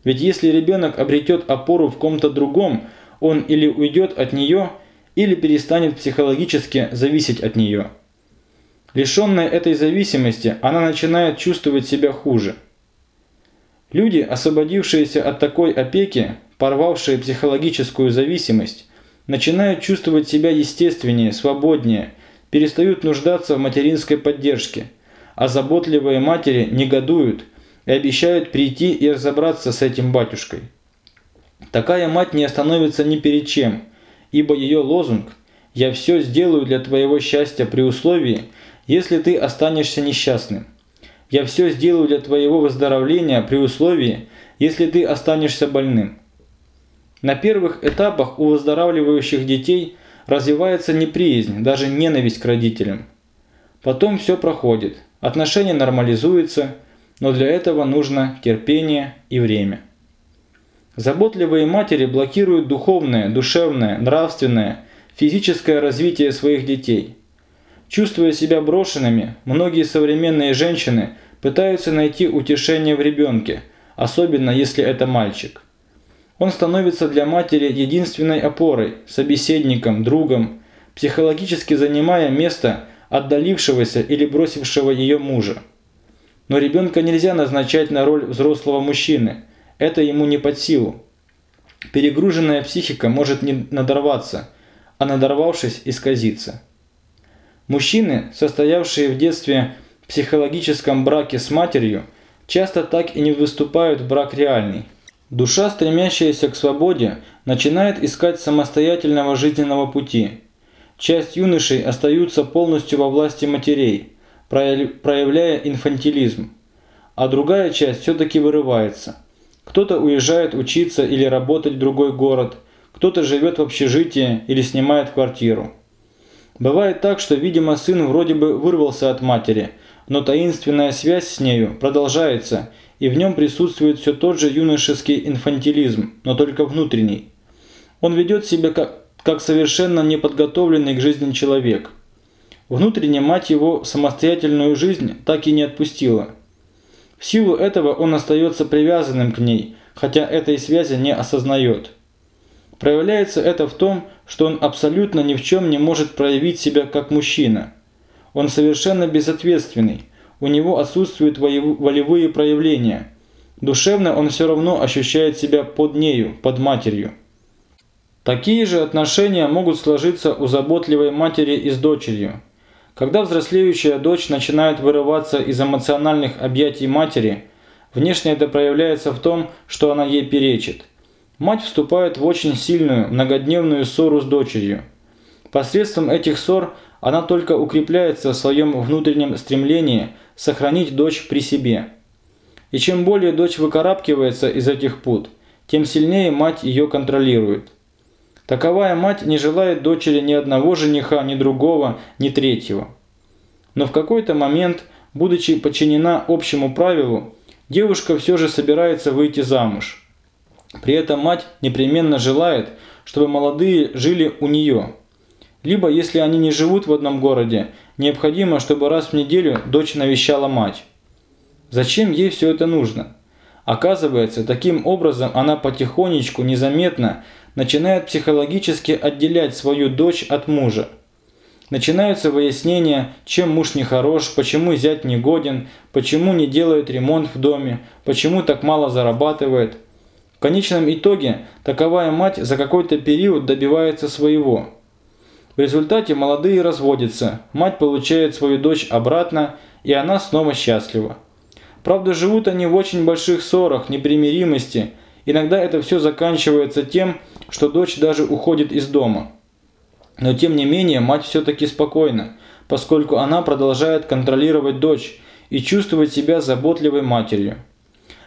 Ведь если ребенок обретет опору в ком-то другом, он или уйдет от нее, или перестанет психологически зависеть от нее. Лишенная этой зависимости, она начинает чувствовать себя хуже. Люди, освободившиеся от такой опеки, порвавшие психологическую зависимость, начинают чувствовать себя естественнее, свободнее, перестают нуждаться в материнской поддержке, а заботливые матери негодуют и обещают прийти и разобраться с этим батюшкой. Такая мать не остановится ни перед чем, ибо ее лозунг «Я все сделаю для твоего счастья при условии, если ты останешься несчастным. Я все сделаю для твоего выздоровления при условии, если ты останешься больным. На первых этапах у выздоравливающих детей развивается неприязнь, даже ненависть к родителям. Потом все проходит, отношения нормализуются, но для этого нужно терпение и время. Заботливые матери блокируют духовное, душевное, нравственное, физическое развитие своих детей – Чувствуя себя брошенными, многие современные женщины пытаются найти утешение в ребенке, особенно если это мальчик. Он становится для матери единственной опорой, собеседником, другом, психологически занимая место отдалившегося или бросившего ее мужа. Но ребенка нельзя назначать на роль взрослого мужчины, это ему не под силу. Перегруженная психика может не надорваться, а надорвавшись исказиться. Мужчины, состоявшие в детстве в психологическом браке с матерью, часто так и не выступают в брак реальный. Душа, стремящаяся к свободе, начинает искать самостоятельного жизненного пути. Часть юношей остаются полностью во власти матерей, проявляя инфантилизм, а другая часть все-таки вырывается. Кто-то уезжает учиться или работать в другой город, кто-то живет в общежитии или снимает квартиру. Бывает так, что, видимо, сын вроде бы вырвался от матери, но таинственная связь с нею продолжается, и в нем присутствует все тот же юношеский инфантилизм, но только внутренний. Он ведет себя как, как совершенно неподготовленный к жизни человек. Внутренне мать его самостоятельную жизнь так и не отпустила. В силу этого он остается привязанным к ней, хотя этой связи не осознает. Проявляется это в том, что он абсолютно ни в чем не может проявить себя как мужчина. Он совершенно безответственный, у него отсутствуют волевые проявления. Душевно он все равно ощущает себя под нею, под матерью. Такие же отношения могут сложиться у заботливой матери и с дочерью. Когда взрослеющая дочь начинает вырываться из эмоциональных объятий матери, внешне это проявляется в том, что она ей перечит. Мать вступает в очень сильную, многодневную ссору с дочерью. Посредством этих ссор она только укрепляется в своем внутреннем стремлении сохранить дочь при себе. И чем более дочь выкарабкивается из этих пут, тем сильнее мать ее контролирует. Таковая мать не желает дочери ни одного жениха, ни другого, ни третьего. Но в какой-то момент, будучи подчинена общему правилу, девушка все же собирается выйти замуж. При этом мать непременно желает, чтобы молодые жили у нее. Либо, если они не живут в одном городе, необходимо, чтобы раз в неделю дочь навещала мать. Зачем ей все это нужно? Оказывается, таким образом она потихонечку, незаметно начинает психологически отделять свою дочь от мужа. Начинаются выяснения, чем муж нехорош, почему зять не годен, почему не делает ремонт в доме, почему так мало зарабатывает – в конечном итоге таковая мать за какой-то период добивается своего. В результате молодые разводятся, мать получает свою дочь обратно, и она снова счастлива. Правда, живут они в очень больших ссорах, непримиримости. Иногда это все заканчивается тем, что дочь даже уходит из дома. Но тем не менее, мать все-таки спокойна, поскольку она продолжает контролировать дочь и чувствовать себя заботливой матерью.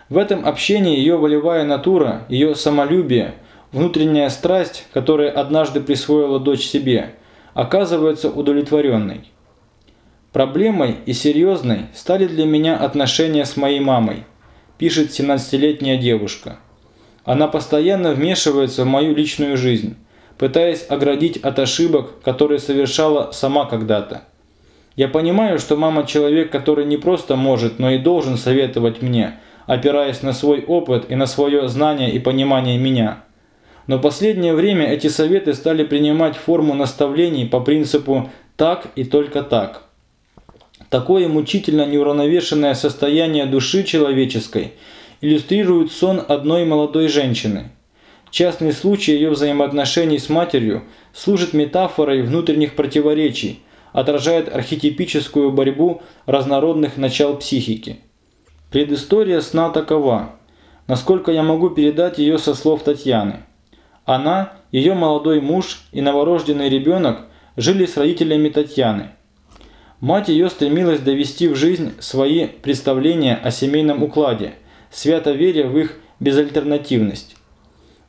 В этом общении ее волевая натура, ее самолюбие, внутренняя страсть, которая однажды присвоила дочь себе, оказывается удовлетворенной. Проблемой и серьезной стали для меня отношения с моей мамой, пишет 17-летняя девушка. Она постоянно вмешивается в мою личную жизнь, пытаясь оградить от ошибок, которые совершала сама когда-то. Я понимаю, что мама человек, который не просто может, но и должен советовать мне – опираясь на свой опыт и на свое знание и понимание меня. Но последнее время эти советы стали принимать форму наставлений по принципу «так и только так». Такое мучительно неуравновешенное состояние души человеческой иллюстрирует сон одной молодой женщины. Частный случай ее взаимоотношений с матерью служит метафорой внутренних противоречий, отражает архетипическую борьбу разнородных начал психики. Предыстория сна такова, насколько я могу передать ее со слов Татьяны. Она, ее молодой муж и новорожденный ребенок жили с родителями Татьяны. Мать ее стремилась довести в жизнь свои представления о семейном укладе, свято веря в их безальтернативность.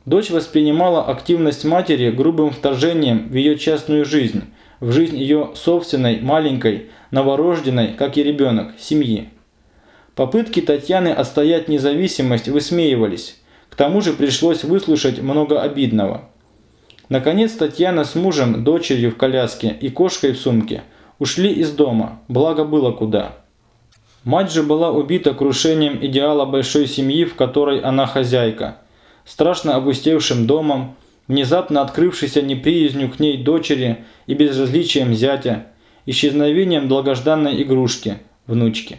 Дочь воспринимала активность матери грубым вторжением в ее частную жизнь, в жизнь ее собственной, маленькой, новорожденной, как и ребенок, семьи. Попытки Татьяны отстоять независимость высмеивались. К тому же пришлось выслушать много обидного. Наконец Татьяна с мужем, дочерью в коляске и кошкой в сумке ушли из дома, благо было куда. Мать же была убита крушением идеала большой семьи, в которой она хозяйка. страшно опустевшим домом, внезапно открывшейся неприязнью к ней дочери и безразличием зятя, исчезновением долгожданной игрушки, внучки.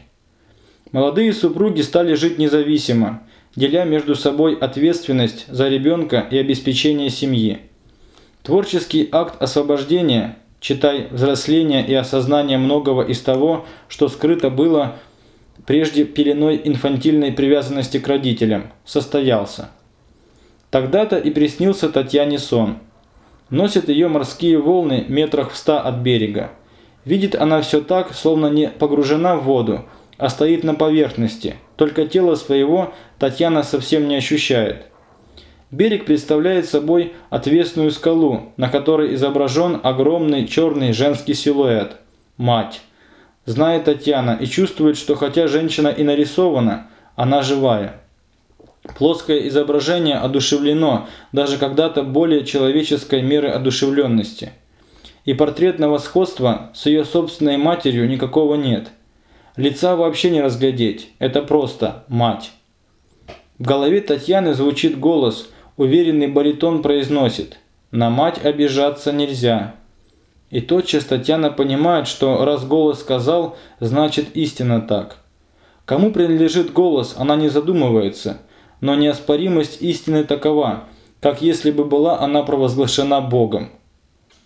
Молодые супруги стали жить независимо, деля между собой ответственность за ребенка и обеспечение семьи. Творческий акт освобождения, читай взросления и осознания многого из того, что скрыто было прежде пеленой инфантильной привязанности к родителям, состоялся. Тогда-то и приснился Татьяне сон. Носят ее морские волны метрах в ста от берега. Видит она все так, словно не погружена в воду, а стоит на поверхности, только тело своего Татьяна совсем не ощущает. Берег представляет собой отвесную скалу, на которой изображен огромный черный женский силуэт – мать. Знает Татьяна и чувствует, что хотя женщина и нарисована, она живая. Плоское изображение одушевлено даже когда-то более человеческой меры одушевленности. И портретного сходства с ее собственной матерью никакого нет. Лица вообще не разглядеть, это просто мать. В голове Татьяны звучит голос, уверенный баритон произносит «На мать обижаться нельзя». И тотчас Татьяна понимает, что раз голос сказал, значит истинно так. Кому принадлежит голос, она не задумывается, но неоспоримость истины такова, как если бы была она провозглашена Богом.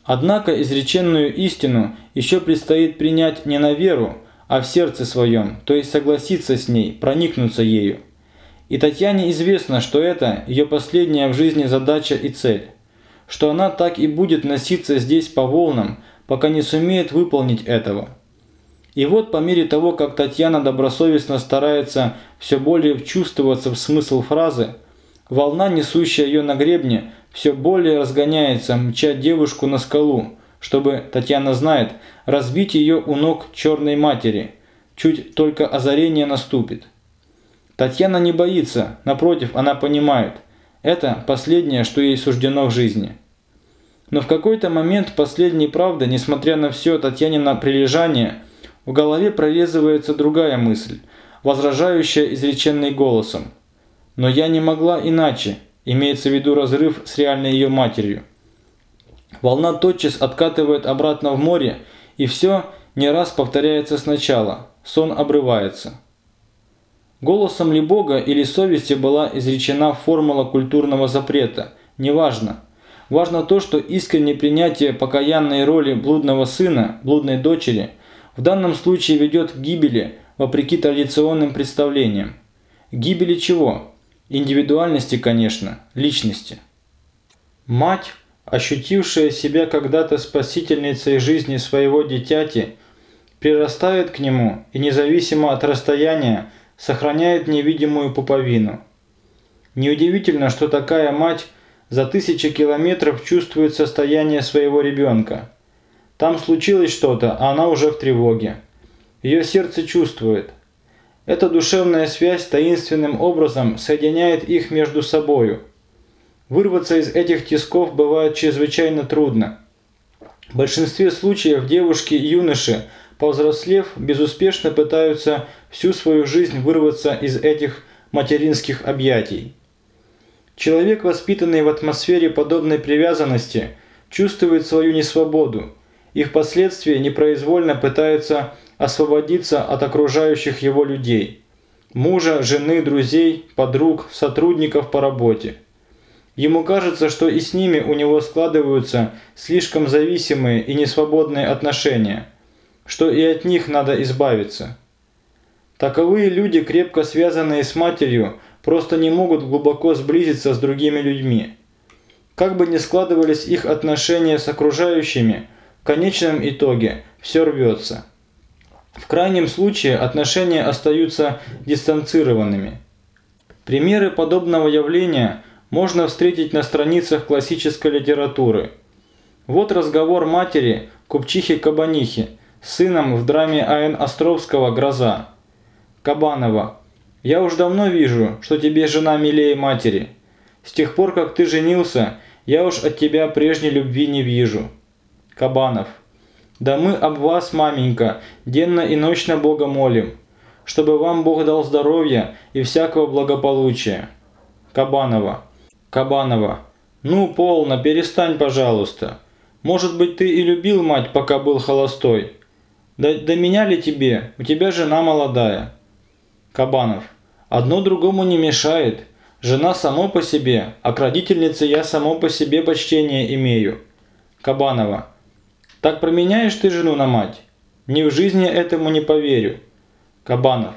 Однако изреченную истину еще предстоит принять не на веру, а в сердце своем, то есть согласиться с ней, проникнуться ею. И Татьяне известно, что это ее последняя в жизни задача и цель, что она так и будет носиться здесь по волнам, пока не сумеет выполнить этого. И вот по мере того, как Татьяна добросовестно старается все более вчувствоваться в смысл фразы, волна, несущая ее на гребне, все более разгоняется, мча девушку на скалу, чтобы, Татьяна знает, разбить ее у ног черной матери. Чуть только озарение наступит. Татьяна не боится, напротив, она понимает. Это последнее, что ей суждено в жизни. Но в какой-то момент последней правды, несмотря на все Татьянина прилежание, в голове прорезывается другая мысль, возражающая изреченной голосом. Но я не могла иначе, имеется в виду разрыв с реальной ее матерью. Волна тотчас откатывает обратно в море, и все не раз повторяется сначала, сон обрывается. Голосом ли Бога или совести была изречена формула культурного запрета, неважно. Важно то, что искреннее принятие покаянной роли блудного сына, блудной дочери, в данном случае ведет к гибели, вопреки традиционным представлениям. Гибели чего? Индивидуальности, конечно, личности. Мать ощутившая себя когда-то спасительницей жизни своего дитяти, прирастает к нему и независимо от расстояния сохраняет невидимую пуповину. Неудивительно, что такая мать за тысячи километров чувствует состояние своего ребенка. Там случилось что-то, а она уже в тревоге. Ее сердце чувствует. Эта душевная связь таинственным образом соединяет их между собою – Вырваться из этих тисков бывает чрезвычайно трудно. В большинстве случаев девушки и юноши, повзрослев, безуспешно пытаются всю свою жизнь вырваться из этих материнских объятий. Человек, воспитанный в атмосфере подобной привязанности, чувствует свою несвободу и впоследствии непроизвольно пытается освободиться от окружающих его людей – мужа, жены, друзей, подруг, сотрудников по работе. Ему кажется, что и с ними у него складываются слишком зависимые и несвободные отношения, что и от них надо избавиться. Таковые люди, крепко связанные с матерью, просто не могут глубоко сблизиться с другими людьми. Как бы ни складывались их отношения с окружающими, в конечном итоге все рвется. В крайнем случае отношения остаются дистанцированными. Примеры подобного явления – можно встретить на страницах классической литературы. Вот разговор матери Купчихи-Кабанихи с сыном в драме А.Н. Островского «Гроза». Кабанова. «Я уж давно вижу, что тебе жена милее матери. С тех пор, как ты женился, я уж от тебя прежней любви не вижу». Кабанов. «Да мы об вас, маменька, денно и ночно Бога молим, чтобы вам Бог дал здоровья и всякого благополучия». Кабанова. Кабанова. Ну, полно, перестань, пожалуйста. Может быть, ты и любил мать, пока был холостой. Да, да меня ли тебе? У тебя жена молодая. Кабанов. Одно другому не мешает. Жена само по себе, а к родительнице я само по себе почтение имею. Кабанова. Так променяешь ты жену на мать? Ни в жизни этому не поверю. Кабанов.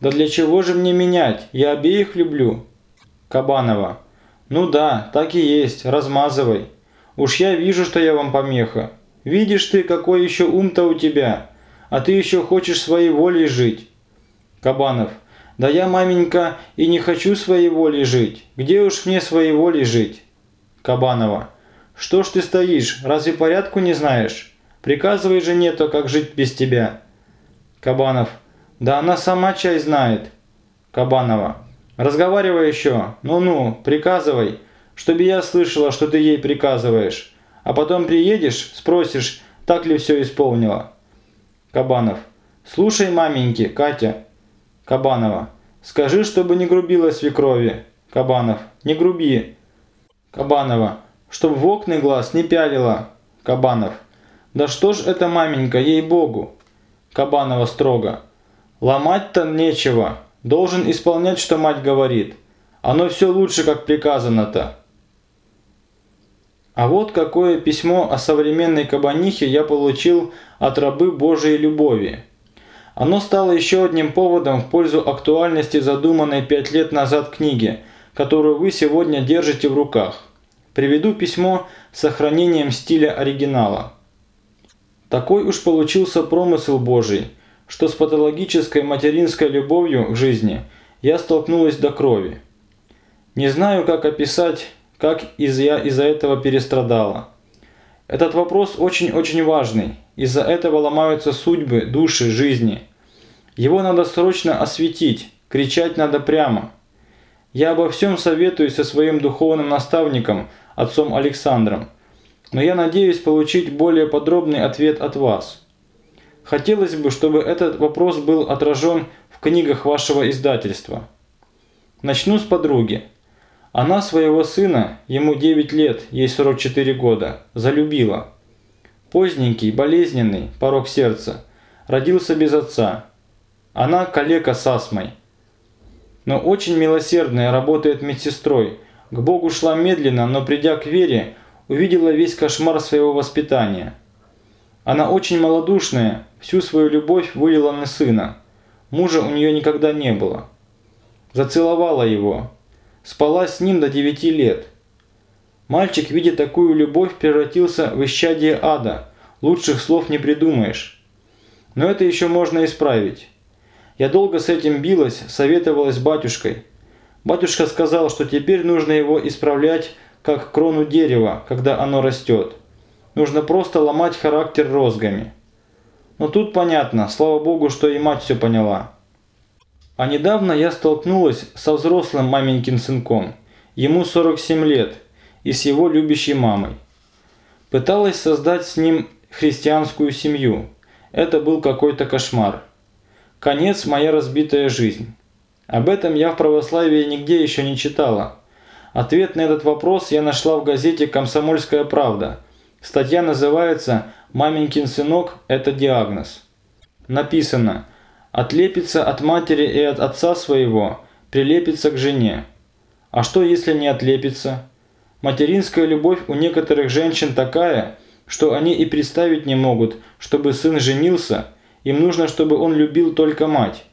Да для чего же мне менять? Я обеих люблю. Кабанова. Ну да, так и есть, размазывай. Уж я вижу, что я вам помеха. Видишь ты, какой еще ум-то у тебя. А ты еще хочешь своей волей жить. Кабанов. Да я, маменька, и не хочу своей волей жить. Где уж мне своей волей жить? Кабанова. Что ж ты стоишь, разве порядку не знаешь? Приказывай жене то, как жить без тебя. Кабанов. Да она сама чай знает. Кабанова. Разговаривай еще. Ну-ну, приказывай, чтобы я слышала, что ты ей приказываешь. А потом приедешь, спросишь, так ли все исполнила. Кабанов. Слушай, маменьки, Катя. Кабанова. Скажи, чтобы не грубила свекрови. Кабанов. Не груби. Кабанова. Чтоб в окна глаз не пялила. Кабанов. Да что ж это, маменька, ей-богу. Кабанова строго. Ломать-то нечего. Должен исполнять, что мать говорит. Оно все лучше, как приказано-то. А вот какое письмо о современной кабанихе я получил от рабы Божией любови. Оно стало еще одним поводом в пользу актуальности задуманной пять лет назад книги, которую вы сегодня держите в руках. Приведу письмо с сохранением стиля оригинала. Такой уж получился промысел Божий – что с патологической материнской любовью к жизни я столкнулась до крови. Не знаю, как описать, как из я из-за этого перестрадала. Этот вопрос очень-очень важный. Из-за этого ломаются судьбы, души, жизни. Его надо срочно осветить, кричать надо прямо. Я обо всем советую со своим духовным наставником, отцом Александром. Но я надеюсь получить более подробный ответ от вас. Хотелось бы, чтобы этот вопрос был отражен в книгах вашего издательства. Начну с подруги. Она своего сына, ему 9 лет, ей 44 года, залюбила. Поздненький, болезненный, порог сердца, родился без отца. Она калека с астмой. Но очень милосердная, работает медсестрой. К Богу шла медленно, но придя к вере, увидела весь кошмар своего воспитания. Она очень малодушная, Всю свою любовь вылила на сына. Мужа у нее никогда не было. Зацеловала его. Спала с ним до девяти лет. Мальчик, видя такую любовь, превратился в исчадие ада. Лучших слов не придумаешь. Но это еще можно исправить. Я долго с этим билась, советовалась с батюшкой. Батюшка сказал, что теперь нужно его исправлять, как крону дерева, когда оно растет. Нужно просто ломать характер розгами. Но тут понятно, слава богу, что и мать все поняла. А недавно я столкнулась со взрослым маменькин сынком. Ему 47 лет и с его любящей мамой. Пыталась создать с ним христианскую семью. Это был какой-то кошмар. Конец моя разбитая жизнь. Об этом я в православии нигде еще не читала. Ответ на этот вопрос я нашла в газете «Комсомольская правда». Статья называется «Маменькин сынок – это диагноз». Написано «Отлепится от матери и от отца своего, прилепится к жене». А что, если не отлепится? Материнская любовь у некоторых женщин такая, что они и представить не могут, чтобы сын женился, им нужно, чтобы он любил только мать.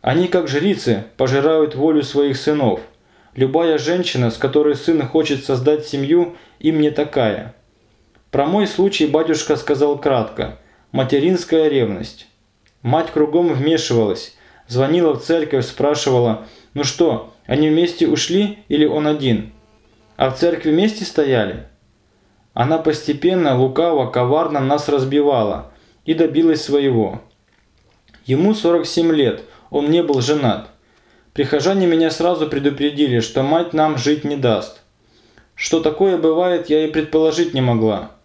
Они, как жрицы, пожирают волю своих сынов. Любая женщина, с которой сын хочет создать семью, им не такая. Про мой случай батюшка сказал кратко. Материнская ревность. Мать кругом вмешивалась. Звонила в церковь, спрашивала, ну что, они вместе ушли или он один? А в церкви вместе стояли? Она постепенно, лукаво, коварно нас разбивала и добилась своего. Ему 47 лет, он не был женат. Прихожане меня сразу предупредили, что мать нам жить не даст. Что такое бывает, я и предположить не могла.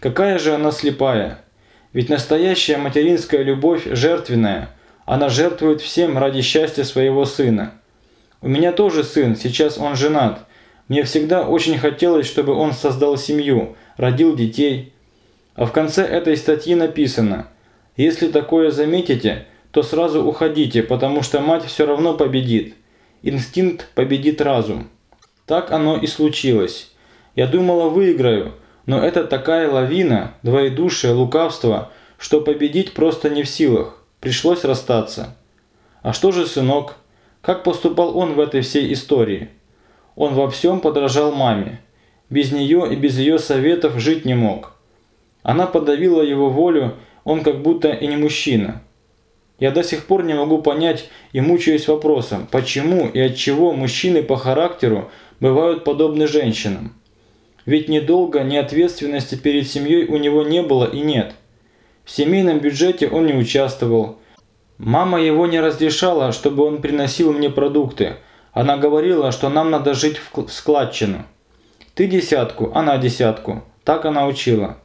Какая же она слепая? Ведь настоящая материнская любовь жертвенная. Она жертвует всем ради счастья своего сына. У меня тоже сын, сейчас он женат. Мне всегда очень хотелось, чтобы он создал семью, родил детей. А в конце этой статьи написано «Если такое заметите, то сразу уходите, потому что мать все равно победит. Инстинкт победит разум». Так оно и случилось. Я думала, выиграю, но это такая лавина, двоедушие, лукавство, что победить просто не в силах. Пришлось расстаться. А что же сынок? Как поступал он в этой всей истории? Он во всем подражал маме. Без нее и без ее советов жить не мог. Она подавила его волю, он как будто и не мужчина. Я до сих пор не могу понять и мучаюсь вопросом, почему и от чего мужчины по характеру бывают подобны женщинам. Ведь ни долга, ни ответственности перед семьей у него не было и нет. В семейном бюджете он не участвовал. Мама его не разрешала, чтобы он приносил мне продукты. Она говорила, что нам надо жить в складчину. Ты десятку, она десятку. Так она учила.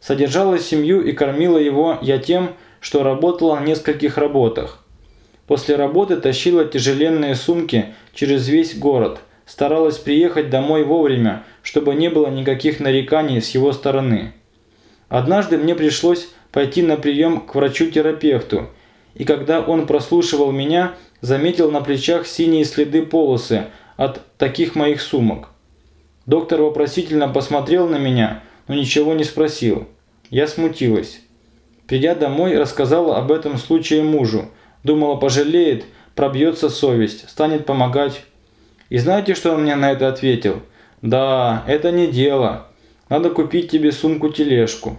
Содержала семью и кормила его я тем, что работала на нескольких работах. После работы тащила тяжеленные сумки через весь город – старалась приехать домой вовремя, чтобы не было никаких нареканий с его стороны. Однажды мне пришлось пойти на прием к врачу-терапевту, и когда он прослушивал меня, заметил на плечах синие следы полосы от таких моих сумок. Доктор вопросительно посмотрел на меня, но ничего не спросил. Я смутилась. Придя домой, рассказала об этом случае мужу. Думала, пожалеет, пробьется совесть, станет помогать. И знаете, что он мне на это ответил? Да, это не дело. Надо купить тебе сумку-тележку.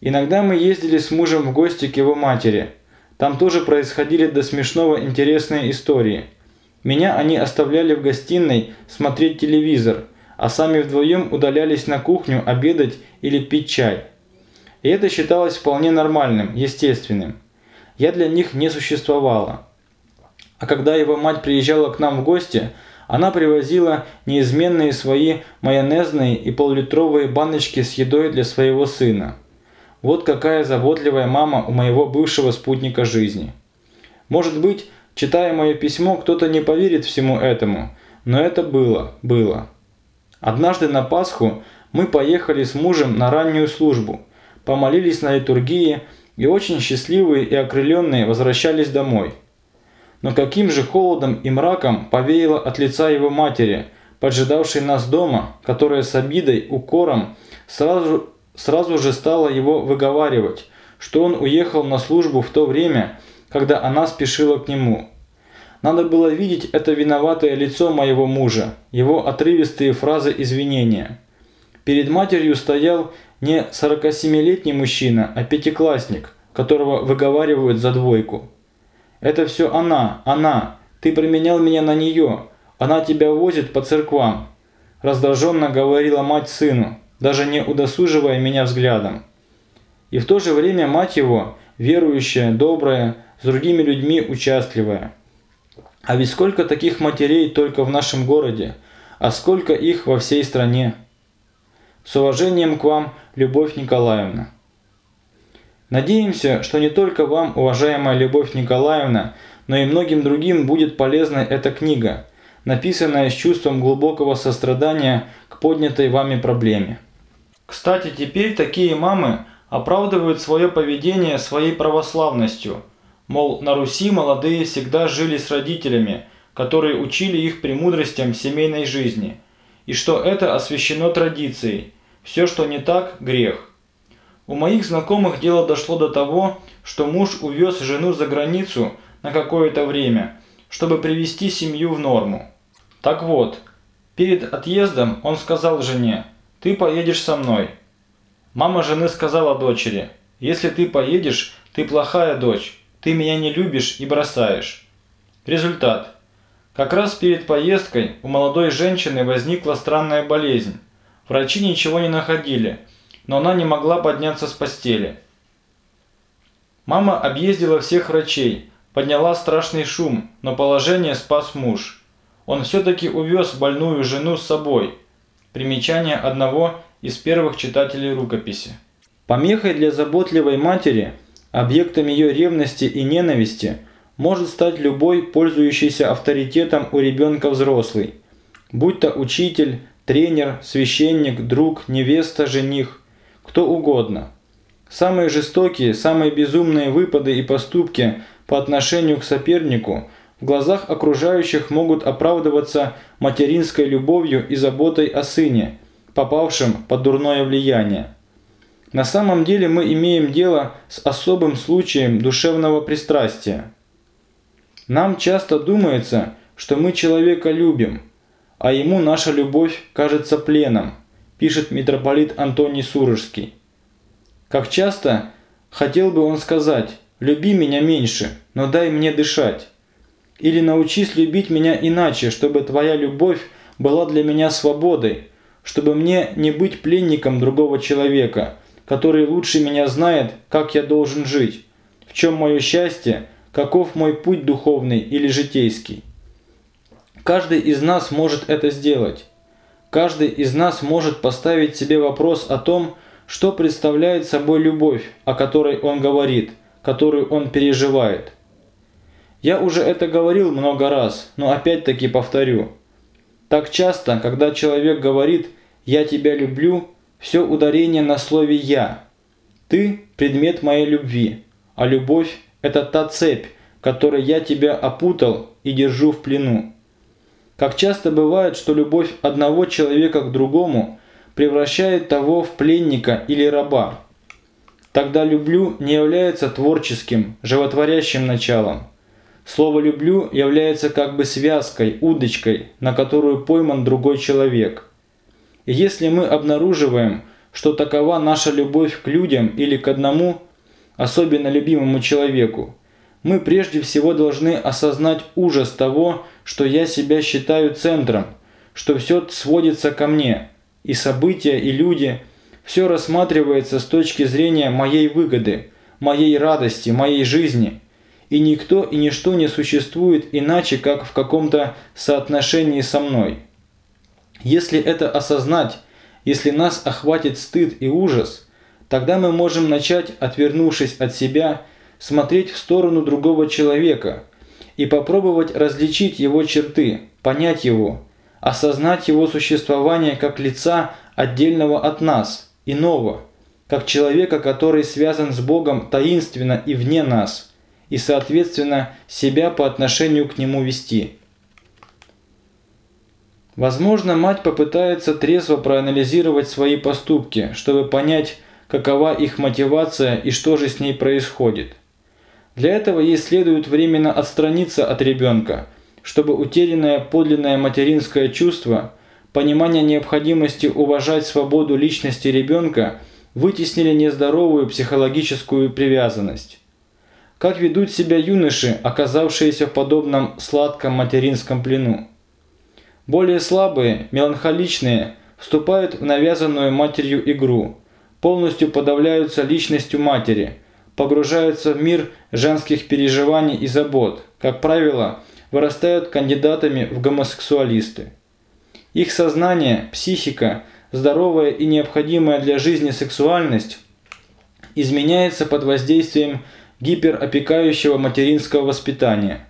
Иногда мы ездили с мужем в гости к его матери. Там тоже происходили до смешного интересные истории. Меня они оставляли в гостиной смотреть телевизор, а сами вдвоем удалялись на кухню обедать или пить чай. И это считалось вполне нормальным, естественным. Я для них не существовала. А когда его мать приезжала к нам в гости, она привозила неизменные свои майонезные и поллитровые баночки с едой для своего сына. Вот какая заботливая мама у моего бывшего спутника жизни. Может быть, читая мое письмо, кто-то не поверит всему этому, но это было, было. Однажды на Пасху мы поехали с мужем на раннюю службу, помолились на литургии и очень счастливые и окрыленные возвращались домой – но каким же холодом и мраком повеяло от лица его матери, поджидавшей нас дома, которая с обидой, укором сразу, сразу же стала его выговаривать, что он уехал на службу в то время, когда она спешила к нему. Надо было видеть это виноватое лицо моего мужа, его отрывистые фразы извинения. Перед матерью стоял не 47-летний мужчина, а пятиклассник, которого выговаривают за двойку. Это все она, она. Ты применял меня на нее. Она тебя возит по церквам. Раздраженно говорила мать сыну, даже не удосуживая меня взглядом. И в то же время мать его, верующая, добрая, с другими людьми участливая. А ведь сколько таких матерей только в нашем городе, а сколько их во всей стране. С уважением к вам, Любовь Николаевна. Надеемся, что не только вам, уважаемая Любовь Николаевна, но и многим другим будет полезна эта книга, написанная с чувством глубокого сострадания к поднятой вами проблеме. Кстати, теперь такие мамы оправдывают свое поведение своей православностью. Мол, на Руси молодые всегда жили с родителями, которые учили их премудростям семейной жизни, и что это освящено традицией. Все, что не так – грех. У моих знакомых дело дошло до того, что муж увез жену за границу на какое-то время, чтобы привести семью в норму. Так вот, перед отъездом он сказал жене, «Ты поедешь со мной». Мама жены сказала дочери, «Если ты поедешь, ты плохая дочь, ты меня не любишь и бросаешь». Результат. Как раз перед поездкой у молодой женщины возникла странная болезнь. Врачи ничего не находили – но она не могла подняться с постели. Мама объездила всех врачей, подняла страшный шум, но положение спас муж. Он все-таки увез больную жену с собой. Примечание одного из первых читателей рукописи. Помехой для заботливой матери, объектом ее ревности и ненависти, может стать любой, пользующийся авторитетом у ребенка взрослый. Будь то учитель, тренер, священник, друг, невеста, жених, кто угодно. Самые жестокие, самые безумные выпады и поступки по отношению к сопернику в глазах окружающих могут оправдываться материнской любовью и заботой о сыне, попавшем под дурное влияние. На самом деле мы имеем дело с особым случаем душевного пристрастия. Нам часто думается, что мы человека любим, а ему наша любовь кажется пленом, пишет митрополит Антоний Сурожский. Как часто хотел бы он сказать «люби меня меньше, но дай мне дышать». Или научись любить меня иначе, чтобы твоя любовь была для меня свободой, чтобы мне не быть пленником другого человека, который лучше меня знает, как я должен жить, в чем мое счастье, каков мой путь духовный или житейский. Каждый из нас может это сделать. Каждый из нас может поставить себе вопрос о том, что представляет собой любовь, о которой он говорит, которую он переживает. Я уже это говорил много раз, но опять-таки повторю. Так часто, когда человек говорит «я тебя люблю», все ударение на слове «я». Ты – предмет моей любви, а любовь – это та цепь, которой я тебя опутал и держу в плену. Как часто бывает, что любовь одного человека к другому превращает того в пленника или раба. Тогда «люблю» не является творческим, животворящим началом. Слово «люблю» является как бы связкой, удочкой, на которую пойман другой человек. И если мы обнаруживаем, что такова наша любовь к людям или к одному, особенно любимому человеку, мы прежде всего должны осознать ужас того, что я себя считаю центром, что все сводится ко мне – и события, и люди, все рассматривается с точки зрения моей выгоды, моей радости, моей жизни. И никто и ничто не существует иначе, как в каком-то соотношении со мной. Если это осознать, если нас охватит стыд и ужас, тогда мы можем начать, отвернувшись от себя, смотреть в сторону другого человека и попробовать различить его черты, понять его, осознать его существование как лица отдельного от нас, иного, как человека, который связан с Богом таинственно и вне нас, и, соответственно, себя по отношению к нему вести. Возможно, мать попытается трезво проанализировать свои поступки, чтобы понять, какова их мотивация и что же с ней происходит. Для этого ей следует временно отстраниться от ребенка – чтобы утерянное подлинное материнское чувство, понимание необходимости уважать свободу личности ребенка вытеснили нездоровую психологическую привязанность. Как ведут себя юноши, оказавшиеся в подобном сладком материнском плену? Более слабые, меланхоличные, вступают в навязанную матерью игру, полностью подавляются личностью матери, погружаются в мир женских переживаний и забот, как правило, вырастают кандидатами в гомосексуалисты. Их сознание, психика, здоровая и необходимая для жизни сексуальность изменяется под воздействием гиперопекающего материнского воспитания.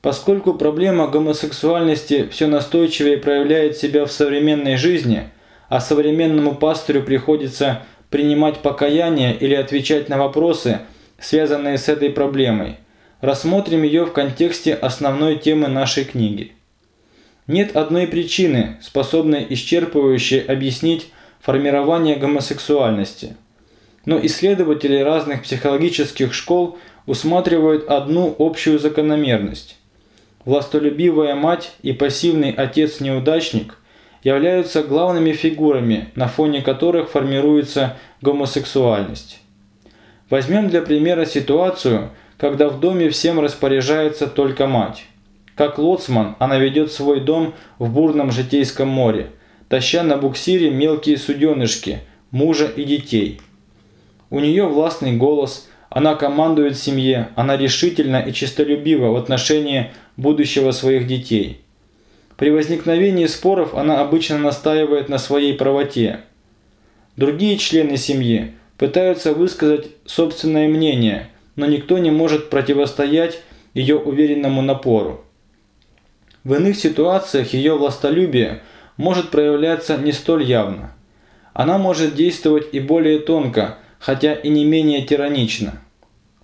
Поскольку проблема гомосексуальности все настойчивее проявляет себя в современной жизни, а современному пастырю приходится принимать покаяние или отвечать на вопросы, связанные с этой проблемой, рассмотрим ее в контексте основной темы нашей книги. Нет одной причины, способной исчерпывающе объяснить формирование гомосексуальности. Но исследователи разных психологических школ усматривают одну общую закономерность. Властолюбивая мать и пассивный отец-неудачник являются главными фигурами, на фоне которых формируется гомосексуальность. Возьмем для примера ситуацию, когда в доме всем распоряжается только мать. Как лоцман, она ведет свой дом в бурном житейском море, таща на буксире мелкие суденышки, мужа и детей. У нее властный голос, она командует семье, она решительна и честолюбива в отношении будущего своих детей. При возникновении споров она обычно настаивает на своей правоте. Другие члены семьи пытаются высказать собственное мнение, но никто не может противостоять ее уверенному напору. В иных ситуациях ее властолюбие может проявляться не столь явно. Она может действовать и более тонко, хотя и не менее тиранично.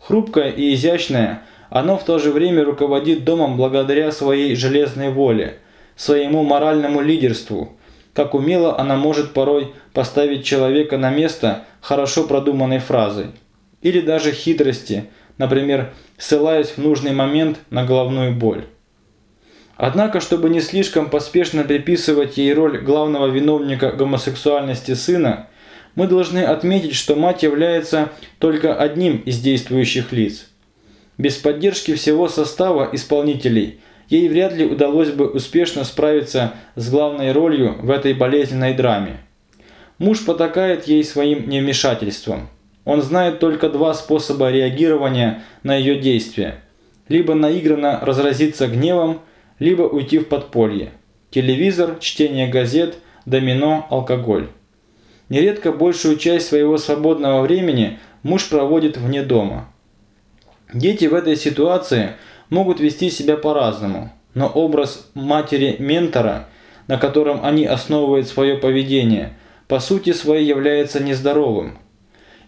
Хрупкое и изящное, оно в то же время руководит домом благодаря своей железной воле, своему моральному лидерству. Как умело она может порой поставить человека на место хорошо продуманной фразой. Или даже хитрости, например, ссылаясь в нужный момент на головную боль. Однако, чтобы не слишком поспешно приписывать ей роль главного виновника гомосексуальности сына, мы должны отметить, что мать является только одним из действующих лиц. Без поддержки всего состава исполнителей ей вряд ли удалось бы успешно справиться с главной ролью в этой болезненной драме. Муж потакает ей своим невмешательством. Он знает только два способа реагирования на ее действия. Либо наигранно разразиться гневом, либо уйти в подполье. Телевизор, чтение газет, домино, алкоголь. Нередко большую часть своего свободного времени муж проводит вне дома. Дети в этой ситуации могут вести себя по-разному, но образ матери-ментора, на котором они основывают свое поведение, по сути своей является нездоровым.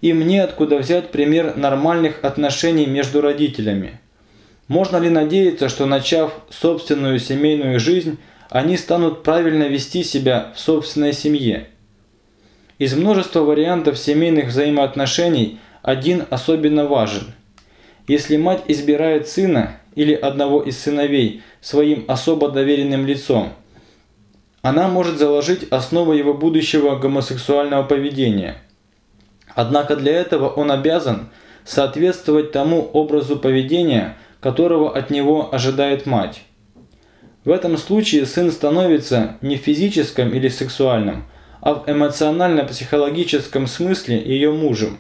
Им неоткуда взять пример нормальных отношений между родителями – можно ли надеяться, что начав собственную семейную жизнь, они станут правильно вести себя в собственной семье? Из множества вариантов семейных взаимоотношений один особенно важен. Если мать избирает сына или одного из сыновей своим особо доверенным лицом, она может заложить основу его будущего гомосексуального поведения. Однако для этого он обязан соответствовать тому образу поведения, которого от него ожидает мать. В этом случае сын становится не в физическом или сексуальном, а в эмоционально-психологическом смысле ее мужем.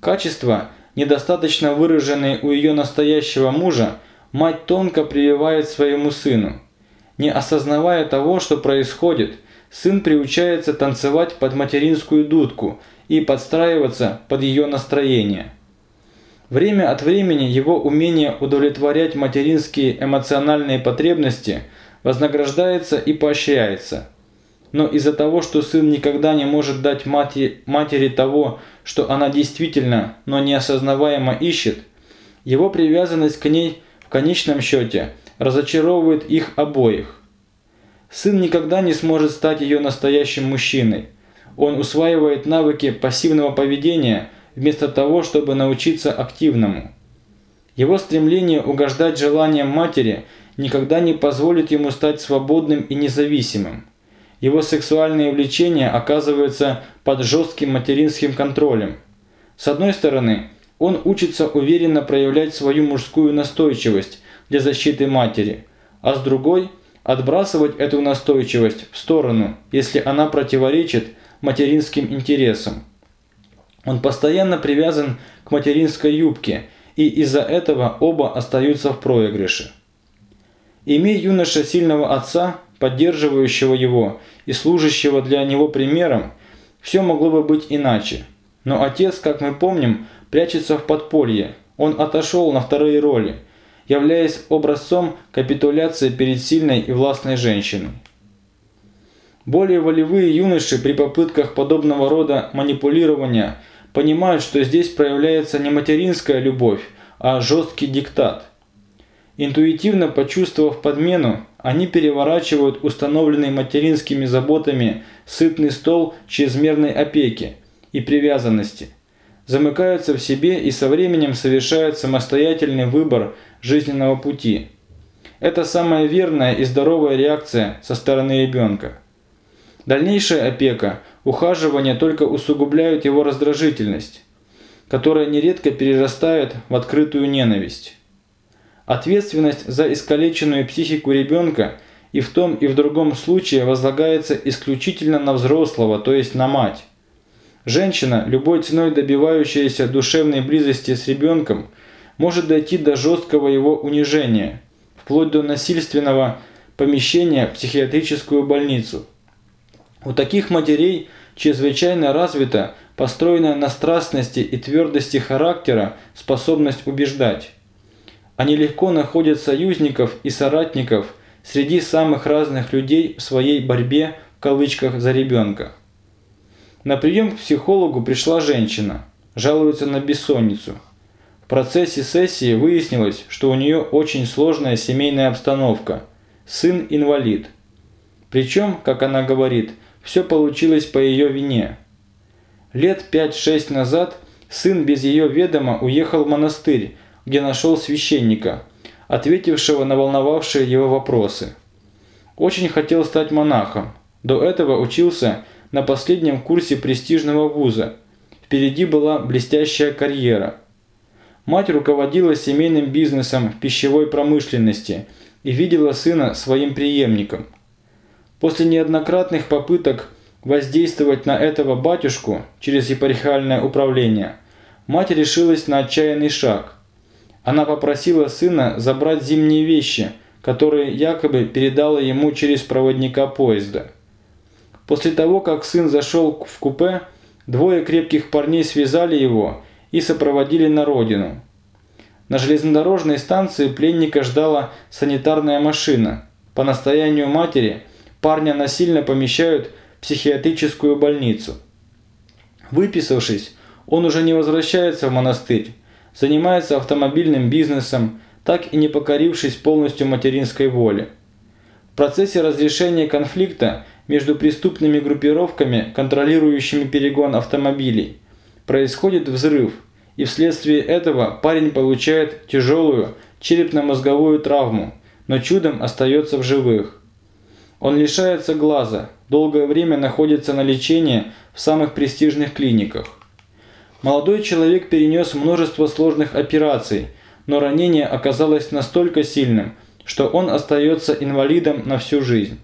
Качества, недостаточно выраженные у ее настоящего мужа, мать тонко прививает своему сыну. Не осознавая того, что происходит, сын приучается танцевать под материнскую дудку и подстраиваться под ее настроение – Время от времени его умение удовлетворять материнские эмоциональные потребности вознаграждается и поощряется. Но из-за того, что сын никогда не может дать матери, матери того, что она действительно, но неосознаваемо ищет, его привязанность к ней в конечном счете разочаровывает их обоих. Сын никогда не сможет стать ее настоящим мужчиной. Он усваивает навыки пассивного поведения – вместо того, чтобы научиться активному. Его стремление угождать желаниям матери никогда не позволит ему стать свободным и независимым. Его сексуальные влечения оказываются под жестким материнским контролем. С одной стороны, он учится уверенно проявлять свою мужскую настойчивость для защиты матери, а с другой – отбрасывать эту настойчивость в сторону, если она противоречит материнским интересам. Он постоянно привязан к материнской юбке, и из-за этого оба остаются в проигрыше. Имея юноша сильного отца, поддерживающего его и служащего для него примером, все могло бы быть иначе. Но отец, как мы помним, прячется в подполье. Он отошел на вторые роли, являясь образцом капитуляции перед сильной и властной женщиной. Более волевые юноши при попытках подобного рода манипулирования – понимают, что здесь проявляется не материнская любовь, а жесткий диктат. Интуитивно почувствовав подмену, они переворачивают установленный материнскими заботами сытный стол чрезмерной опеки и привязанности, замыкаются в себе и со временем совершают самостоятельный выбор жизненного пути. Это самая верная и здоровая реакция со стороны ребенка. Дальнейшая опека, ухаживание только усугубляют его раздражительность, которая нередко перерастает в открытую ненависть. Ответственность за искалеченную психику ребенка и в том и в другом случае возлагается исключительно на взрослого, то есть на мать. Женщина, любой ценой добивающаяся душевной близости с ребенком, может дойти до жесткого его унижения, вплоть до насильственного помещения в психиатрическую больницу – у таких матерей чрезвычайно развита построенная на страстности и твердости характера способность убеждать. Они легко находят союзников и соратников среди самых разных людей в своей борьбе в кавычках за ребенка. На прием к психологу пришла женщина, жалуется на бессонницу. В процессе сессии выяснилось, что у нее очень сложная семейная обстановка. Сын инвалид. Причем, как она говорит, все получилось по ее вине. Лет 5-6 назад сын без ее ведома уехал в монастырь, где нашел священника, ответившего на волновавшие его вопросы. Очень хотел стать монахом. До этого учился на последнем курсе престижного вуза. Впереди была блестящая карьера. Мать руководила семейным бизнесом в пищевой промышленности и видела сына своим преемником. После неоднократных попыток воздействовать на этого батюшку через епархиальное управление, мать решилась на отчаянный шаг. Она попросила сына забрать зимние вещи, которые якобы передала ему через проводника поезда. После того, как сын зашел в купе, двое крепких парней связали его и сопроводили на родину. На железнодорожной станции пленника ждала санитарная машина. По настоянию матери парня насильно помещают в психиатрическую больницу. Выписавшись, он уже не возвращается в монастырь, занимается автомобильным бизнесом, так и не покорившись полностью материнской воле. В процессе разрешения конфликта между преступными группировками, контролирующими перегон автомобилей. Происходит взрыв, и вследствие этого парень получает тяжелую черепно-мозговую травму, но чудом остается в живых. Он лишается глаза, долгое время находится на лечении в самых престижных клиниках. Молодой человек перенес множество сложных операций, но ранение оказалось настолько сильным, что он остается инвалидом на всю жизнь.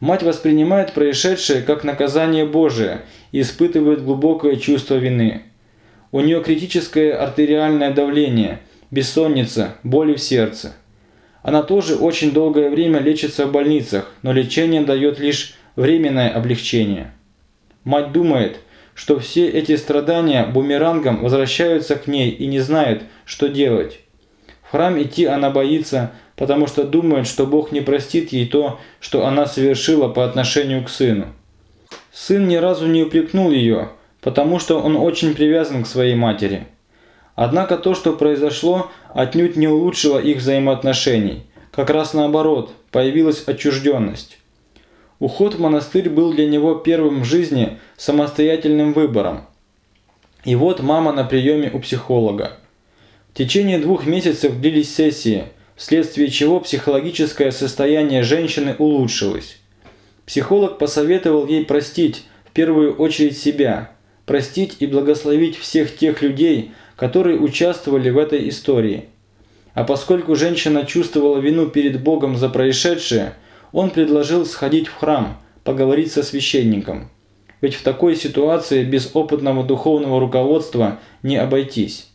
Мать воспринимает происшедшее как наказание Божие и испытывает глубокое чувство вины. У нее критическое артериальное давление, бессонница, боли в сердце. Она тоже очень долгое время лечится в больницах, но лечение дает лишь временное облегчение. Мать думает, что все эти страдания бумерангом возвращаются к ней и не знает, что делать. В храм идти она боится, потому что думает, что Бог не простит ей то, что она совершила по отношению к сыну. Сын ни разу не упрекнул ее, потому что он очень привязан к своей матери. Однако то, что произошло, отнюдь не улучшило их взаимоотношений. Как раз наоборот, появилась отчужденность. Уход в монастырь был для него первым в жизни самостоятельным выбором. И вот мама на приеме у психолога. В течение двух месяцев длились сессии – вследствие чего психологическое состояние женщины улучшилось. Психолог посоветовал ей простить в первую очередь себя, простить и благословить всех тех людей, которые участвовали в этой истории. А поскольку женщина чувствовала вину перед Богом за происшедшее, он предложил сходить в храм, поговорить со священником. Ведь в такой ситуации без опытного духовного руководства не обойтись.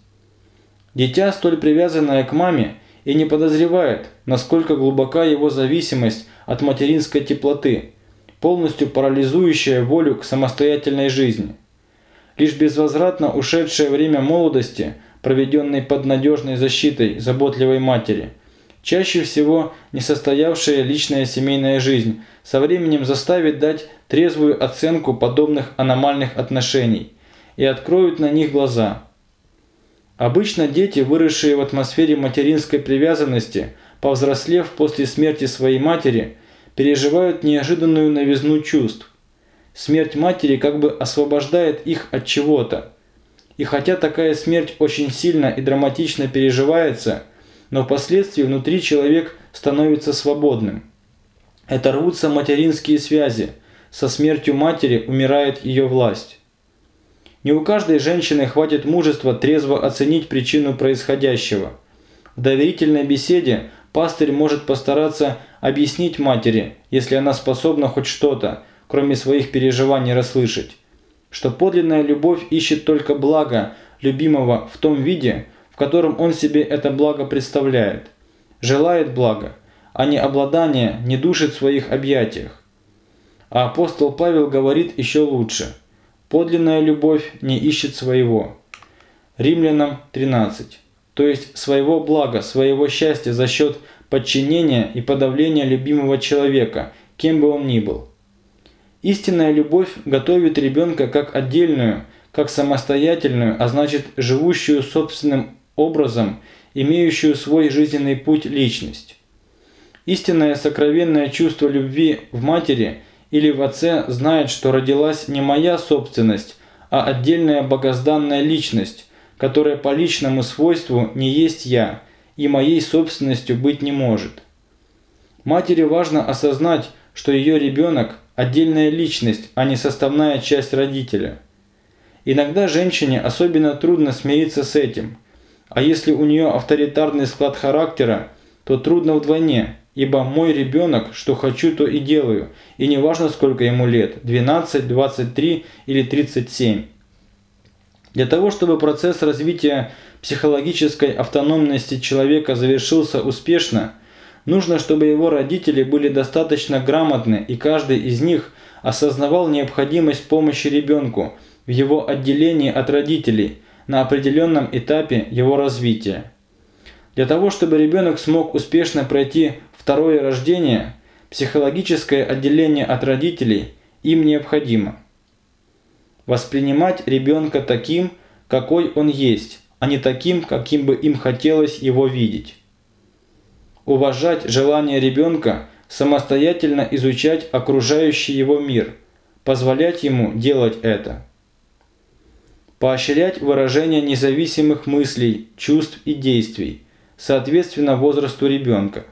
Дитя, столь привязанное к маме, и не подозревает, насколько глубока его зависимость от материнской теплоты, полностью парализующая волю к самостоятельной жизни. Лишь безвозвратно ушедшее время молодости, проведенной под надежной защитой заботливой матери, чаще всего несостоявшая личная семейная жизнь, со временем заставит дать трезвую оценку подобных аномальных отношений и откроют на них глаза – Обычно дети, выросшие в атмосфере материнской привязанности, повзрослев после смерти своей матери, переживают неожиданную новизну чувств. Смерть матери как бы освобождает их от чего-то. И хотя такая смерть очень сильно и драматично переживается, но впоследствии внутри человек становится свободным. Это рвутся материнские связи. Со смертью матери умирает ее власть. Не у каждой женщины хватит мужества трезво оценить причину происходящего. В доверительной беседе пастырь может постараться объяснить матери, если она способна хоть что-то, кроме своих переживаний расслышать, что подлинная любовь ищет только благо любимого в том виде, в котором он себе это благо представляет, желает блага, а не обладание не душит в своих объятиях. А апостол Павел говорит еще лучше – Подлинная любовь не ищет своего. Римлянам 13. То есть своего блага, своего счастья за счет подчинения и подавления любимого человека, кем бы он ни был. Истинная любовь готовит ребенка как отдельную, как самостоятельную, а значит живущую собственным образом, имеющую свой жизненный путь личность. Истинное сокровенное чувство любви в матери или в отце знает, что родилась не моя собственность, а отдельная богозданная личность, которая по личному свойству не есть я и моей собственностью быть не может. Матери важно осознать, что ее ребенок – отдельная личность, а не составная часть родителя. Иногда женщине особенно трудно смириться с этим, а если у нее авторитарный склад характера, то трудно вдвойне, ибо мой ребенок, что хочу, то и делаю, и не важно сколько ему лет – 12, 23 или 37. Для того, чтобы процесс развития психологической автономности человека завершился успешно – Нужно, чтобы его родители были достаточно грамотны, и каждый из них осознавал необходимость помощи ребенку в его отделении от родителей на определенном этапе его развития. Для того, чтобы ребенок смог успешно пройти второе рождение, психологическое отделение от родителей им необходимо. Воспринимать ребенка таким, какой он есть, а не таким, каким бы им хотелось его видеть уважать желание ребенка самостоятельно изучать окружающий его мир, позволять ему делать это. Поощрять выражение независимых мыслей, чувств и действий, соответственно возрасту ребенка.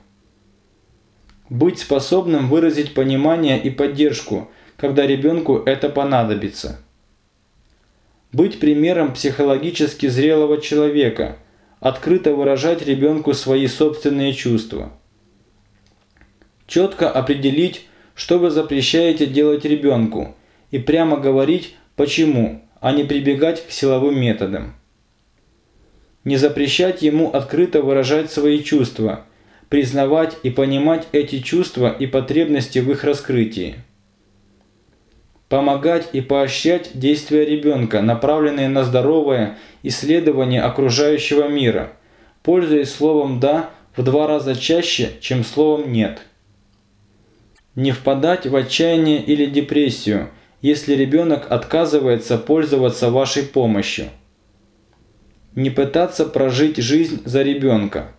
Быть способным выразить понимание и поддержку, когда ребенку это понадобится. Быть примером психологически зрелого человека – открыто выражать ребенку свои собственные чувства. Четко определить, что вы запрещаете делать ребенку, и прямо говорить почему, а не прибегать к силовым методам. Не запрещать ему открыто выражать свои чувства, признавать и понимать эти чувства и потребности в их раскрытии помогать и поощрять действия ребенка, направленные на здоровое исследование окружающего мира, пользуясь словом «да» в два раза чаще, чем словом «нет». Не впадать в отчаяние или депрессию, если ребенок отказывается пользоваться вашей помощью. Не пытаться прожить жизнь за ребенка.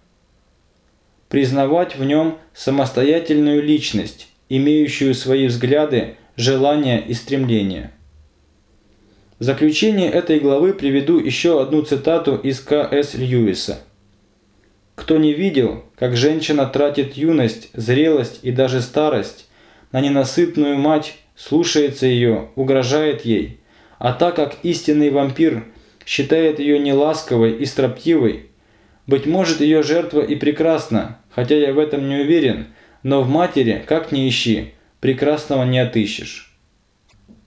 Признавать в нем самостоятельную личность, имеющую свои взгляды, желания и стремления. В заключение этой главы приведу еще одну цитату из К.С. Льюиса. «Кто не видел, как женщина тратит юность, зрелость и даже старость на ненасытную мать, слушается ее, угрожает ей, а так как истинный вампир считает ее неласковой и строптивой, быть может ее жертва и прекрасна, хотя я в этом не уверен, но в матери, как ни ищи, прекрасного не отыщешь.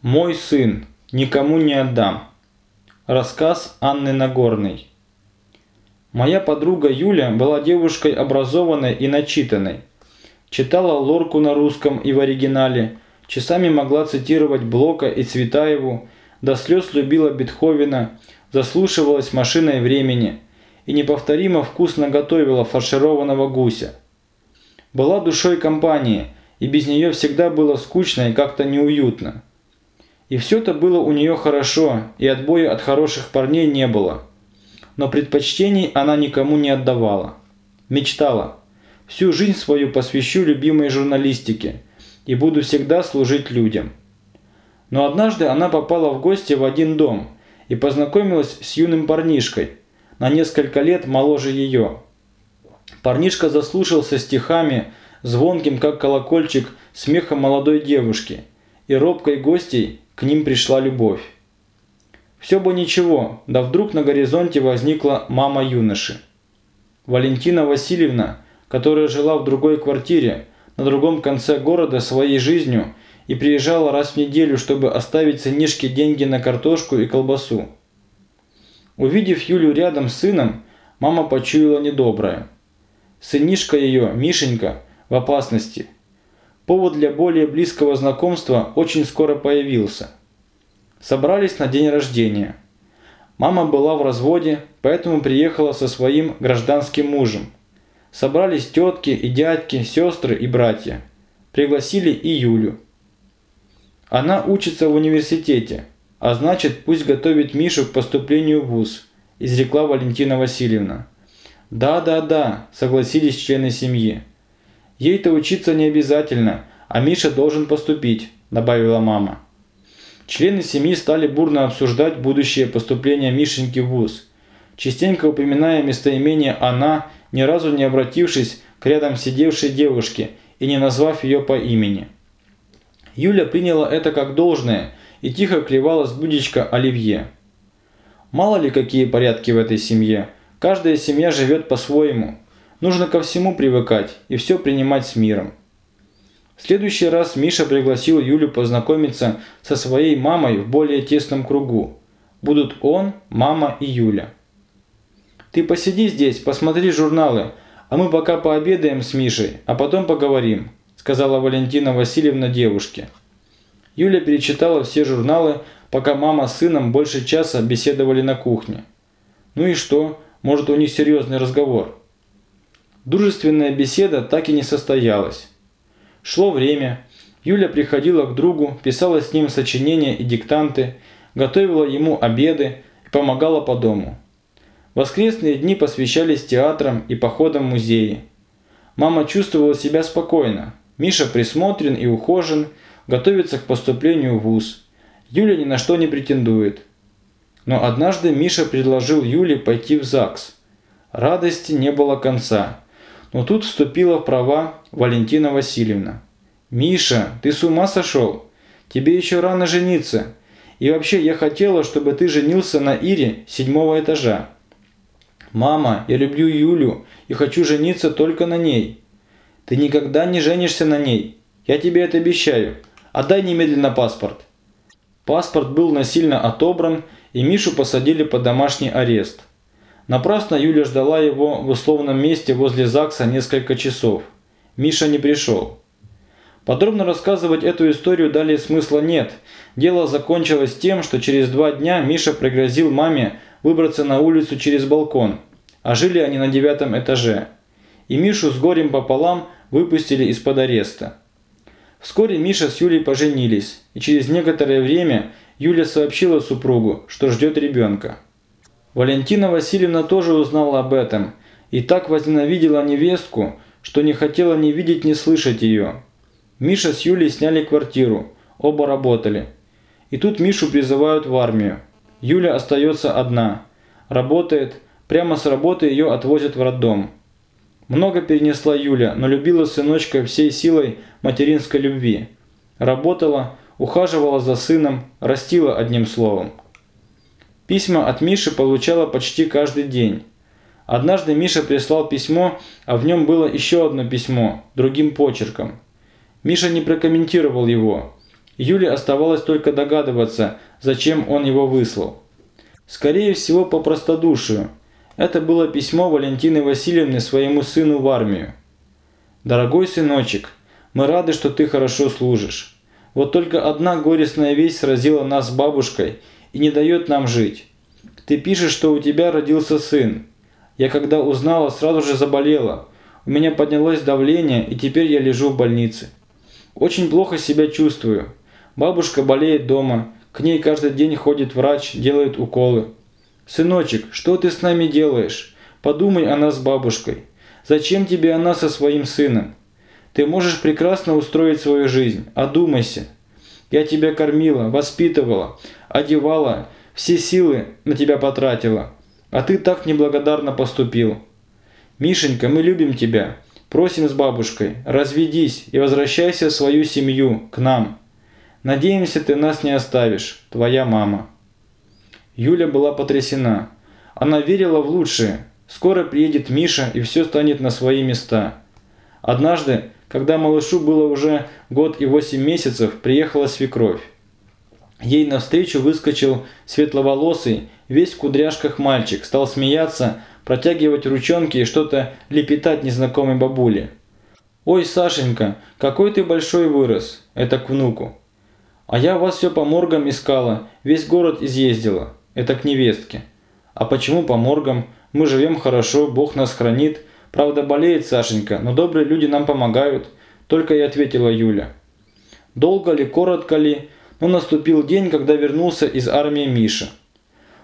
Мой сын, никому не отдам. Рассказ Анны Нагорной. Моя подруга Юля была девушкой образованной и начитанной. Читала Лорку на русском и в оригинале, часами могла цитировать Блока и Цветаеву, до слез любила Бетховена, заслушивалась машиной времени и неповторимо вкусно готовила фаршированного гуся. Была душой компании – и без нее всегда было скучно и как-то неуютно. И все это было у нее хорошо, и отбоя от хороших парней не было. Но предпочтений она никому не отдавала. Мечтала. Всю жизнь свою посвящу любимой журналистике и буду всегда служить людям. Но однажды она попала в гости в один дом и познакомилась с юным парнишкой, на несколько лет моложе ее. Парнишка заслушался стихами, звонким, как колокольчик, смехом молодой девушки, и робкой гостей к ним пришла любовь. Все бы ничего, да вдруг на горизонте возникла мама юноши. Валентина Васильевна, которая жила в другой квартире, на другом конце города своей жизнью и приезжала раз в неделю, чтобы оставить сынишке деньги на картошку и колбасу. Увидев Юлю рядом с сыном, мама почуяла недоброе. Сынишка ее, Мишенька, в опасности. Повод для более близкого знакомства очень скоро появился. Собрались на день рождения. Мама была в разводе, поэтому приехала со своим гражданским мужем. Собрались тетки и дядьки, сестры и братья. Пригласили и Юлю. Она учится в университете, а значит пусть готовит Мишу к поступлению в ВУЗ, изрекла Валентина Васильевна. Да, да, да, согласились члены семьи. Ей-то учиться не обязательно, а Миша должен поступить, добавила мама. Члены семьи стали бурно обсуждать будущее поступление Мишеньки в ВУЗ, частенько упоминая местоимение «она», ни разу не обратившись к рядом сидевшей девушке и не назвав ее по имени. Юля приняла это как должное и тихо клевала с будечка Оливье. Мало ли какие порядки в этой семье. Каждая семья живет по-своему. Нужно ко всему привыкать и все принимать с миром. В следующий раз Миша пригласил Юлю познакомиться со своей мамой в более тесном кругу. Будут он, мама и Юля. «Ты посиди здесь, посмотри журналы, а мы пока пообедаем с Мишей, а потом поговорим», сказала Валентина Васильевна девушке. Юля перечитала все журналы, пока мама с сыном больше часа беседовали на кухне. Ну и что? Может у них серьезный разговор? Дружественная беседа так и не состоялась. Шло время. Юля приходила к другу, писала с ним сочинения и диктанты, готовила ему обеды и помогала по дому. Воскресные дни посвящались театрам и походам в музеи. Мама чувствовала себя спокойно. Миша присмотрен и ухожен, готовится к поступлению в ВУЗ. Юля ни на что не претендует. Но однажды Миша предложил Юле пойти в ЗАГС. Радости не было конца. Но тут вступила в права Валентина Васильевна. «Миша, ты с ума сошел? Тебе еще рано жениться. И вообще я хотела, чтобы ты женился на Ире седьмого этажа». «Мама, я люблю Юлю и хочу жениться только на ней». «Ты никогда не женишься на ней. Я тебе это обещаю. Отдай немедленно паспорт». Паспорт был насильно отобран, и Мишу посадили под домашний арест. Напрасно Юля ждала его в условном месте возле ЗАГСа несколько часов. Миша не пришел. Подробно рассказывать эту историю далее смысла нет. Дело закончилось тем, что через два дня Миша пригрозил маме выбраться на улицу через балкон, а жили они на девятом этаже. И Мишу с горем пополам выпустили из-под ареста. Вскоре Миша с Юлей поженились, и через некоторое время Юля сообщила супругу, что ждет ребенка. Валентина Васильевна тоже узнала об этом и так возненавидела невестку, что не хотела ни видеть, ни слышать ее. Миша с Юлей сняли квартиру, оба работали. И тут Мишу призывают в армию. Юля остается одна. Работает, прямо с работы ее отвозят в роддом. Много перенесла Юля, но любила сыночка всей силой материнской любви. Работала, ухаживала за сыном, растила одним словом. Письма от Миши получала почти каждый день. Однажды Миша прислал письмо, а в нем было еще одно письмо, другим почерком. Миша не прокомментировал его. Юле оставалось только догадываться, зачем он его выслал. Скорее всего, по простодушию. Это было письмо Валентины Васильевны своему сыну в армию. «Дорогой сыночек, мы рады, что ты хорошо служишь. Вот только одна горестная весть сразила нас с бабушкой – и не дает нам жить. Ты пишешь, что у тебя родился сын. Я когда узнала, сразу же заболела. У меня поднялось давление, и теперь я лежу в больнице. Очень плохо себя чувствую. Бабушка болеет дома, к ней каждый день ходит врач, делает уколы. Сыночек, что ты с нами делаешь? Подумай о нас с бабушкой. Зачем тебе она со своим сыном? Ты можешь прекрасно устроить свою жизнь. Одумайся. Я тебя кормила, воспитывала, одевала, все силы на тебя потратила. А ты так неблагодарно поступил. Мишенька, мы любим тебя. Просим с бабушкой, разведись и возвращайся в свою семью, к нам. Надеемся, ты нас не оставишь, твоя мама. Юля была потрясена. Она верила в лучшее. Скоро приедет Миша и все станет на свои места. Однажды, когда малышу было уже год и восемь месяцев, приехала свекровь. Ей навстречу выскочил светловолосый, весь в кудряшках мальчик, стал смеяться, протягивать ручонки и что-то лепетать незнакомой бабуле. «Ой, Сашенька, какой ты большой вырос!» Это к внуку. «А я вас все по моргам искала, весь город изъездила». Это к невестке. «А почему по моргам? Мы живем хорошо, Бог нас хранит», Правда, болеет Сашенька, но добрые люди нам помогают», – только и ответила Юля. Долго ли, коротко ли, но наступил день, когда вернулся из армии Миша.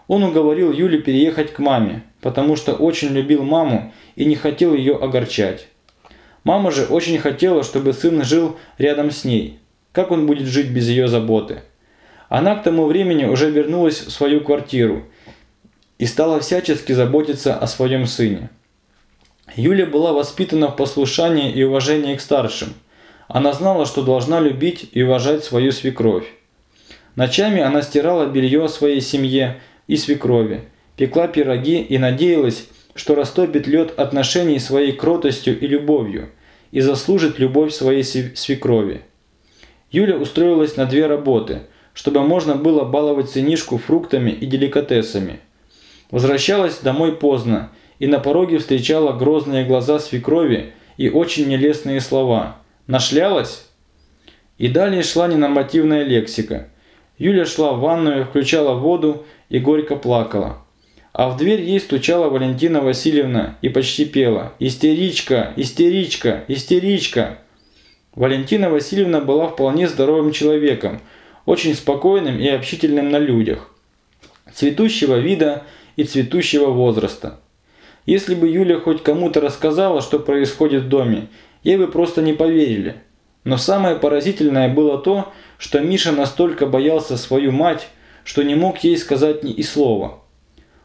Он уговорил Юлю переехать к маме, потому что очень любил маму и не хотел ее огорчать. Мама же очень хотела, чтобы сын жил рядом с ней. Как он будет жить без ее заботы? Она к тому времени уже вернулась в свою квартиру и стала всячески заботиться о своем сыне. Юля была воспитана в послушании и уважении к старшим. Она знала, что должна любить и уважать свою свекровь. Ночами она стирала белье своей семье и свекрови, пекла пироги и надеялась, что растопит лед отношений своей кротостью и любовью и заслужит любовь своей свекрови. Юля устроилась на две работы, чтобы можно было баловать сынишку фруктами и деликатесами. Возвращалась домой поздно и на пороге встречала грозные глаза свекрови и очень нелестные слова. «Нашлялась?» И далее шла ненормативная лексика. Юля шла в ванную, включала воду и горько плакала. А в дверь ей стучала Валентина Васильевна и почти пела «Истеричка! Истеричка! Истеричка!». Валентина Васильевна была вполне здоровым человеком, очень спокойным и общительным на людях, цветущего вида и цветущего возраста. Если бы Юля хоть кому-то рассказала, что происходит в доме, ей бы просто не поверили. Но самое поразительное было то, что Миша настолько боялся свою мать, что не мог ей сказать ни и слова.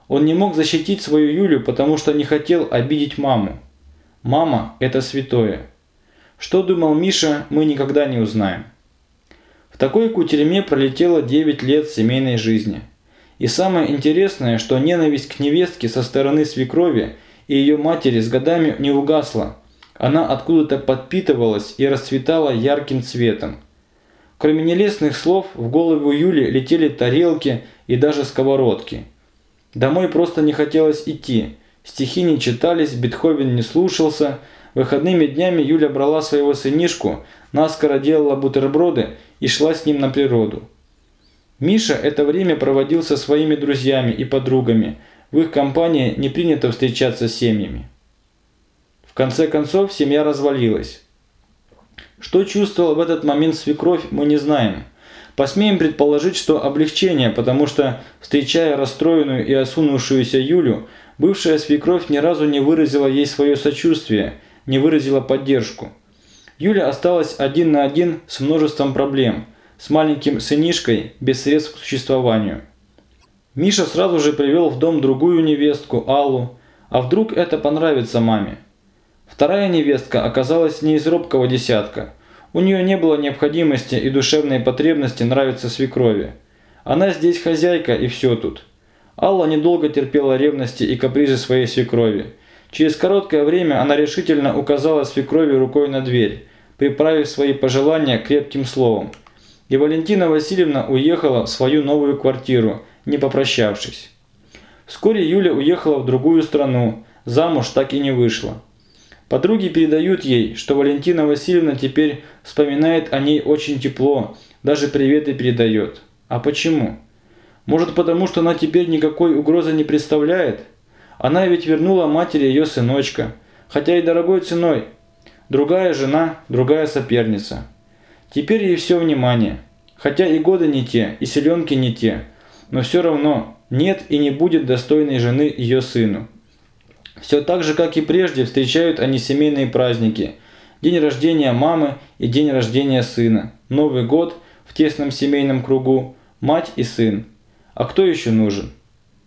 Он не мог защитить свою Юлю, потому что не хотел обидеть маму. Мама – это святое. Что думал Миша, мы никогда не узнаем. В такой кутерьме пролетело 9 лет семейной жизни. И самое интересное, что ненависть к невестке со стороны свекрови и ее матери с годами не угасла. Она откуда-то подпитывалась и расцветала ярким цветом. Кроме нелестных слов, в голову Юли летели тарелки и даже сковородки – Домой просто не хотелось идти. Стихи не читались, Бетховен не слушался. Выходными днями Юля брала своего сынишку, наскоро делала бутерброды и шла с ним на природу. Миша это время проводил со своими друзьями и подругами. В их компании не принято встречаться с семьями. В конце концов, семья развалилась. Что чувствовал в этот момент свекровь, мы не знаем. Посмеем предположить, что облегчение, потому что, встречая расстроенную и осунувшуюся Юлю, бывшая свекровь ни разу не выразила ей свое сочувствие, не выразила поддержку. Юля осталась один на один с множеством проблем, с маленьким сынишкой без средств к существованию. Миша сразу же привел в дом другую невестку, Аллу, а вдруг это понравится маме. Вторая невестка оказалась не из робкого десятка – у нее не было необходимости и душевной потребности нравиться свекрови. Она здесь хозяйка и все тут. Алла недолго терпела ревности и капризы своей свекрови. Через короткое время она решительно указала свекрови рукой на дверь, приправив свои пожелания крепким словом. И Валентина Васильевна уехала в свою новую квартиру, не попрощавшись. Вскоре Юля уехала в другую страну, замуж так и не вышла. Подруги передают ей, что Валентина Васильевна теперь вспоминает о ней очень тепло, даже приветы передает. А почему? Может потому, что она теперь никакой угрозы не представляет? Она ведь вернула матери ее сыночка, хотя и дорогой ценой. Другая жена, другая соперница. Теперь ей все внимание. Хотя и годы не те, и селенки не те, но все равно нет и не будет достойной жены ее сыну. Все так же, как и прежде, встречают они семейные праздники. День рождения мамы и день рождения сына. Новый год в тесном семейном кругу. Мать и сын. А кто еще нужен?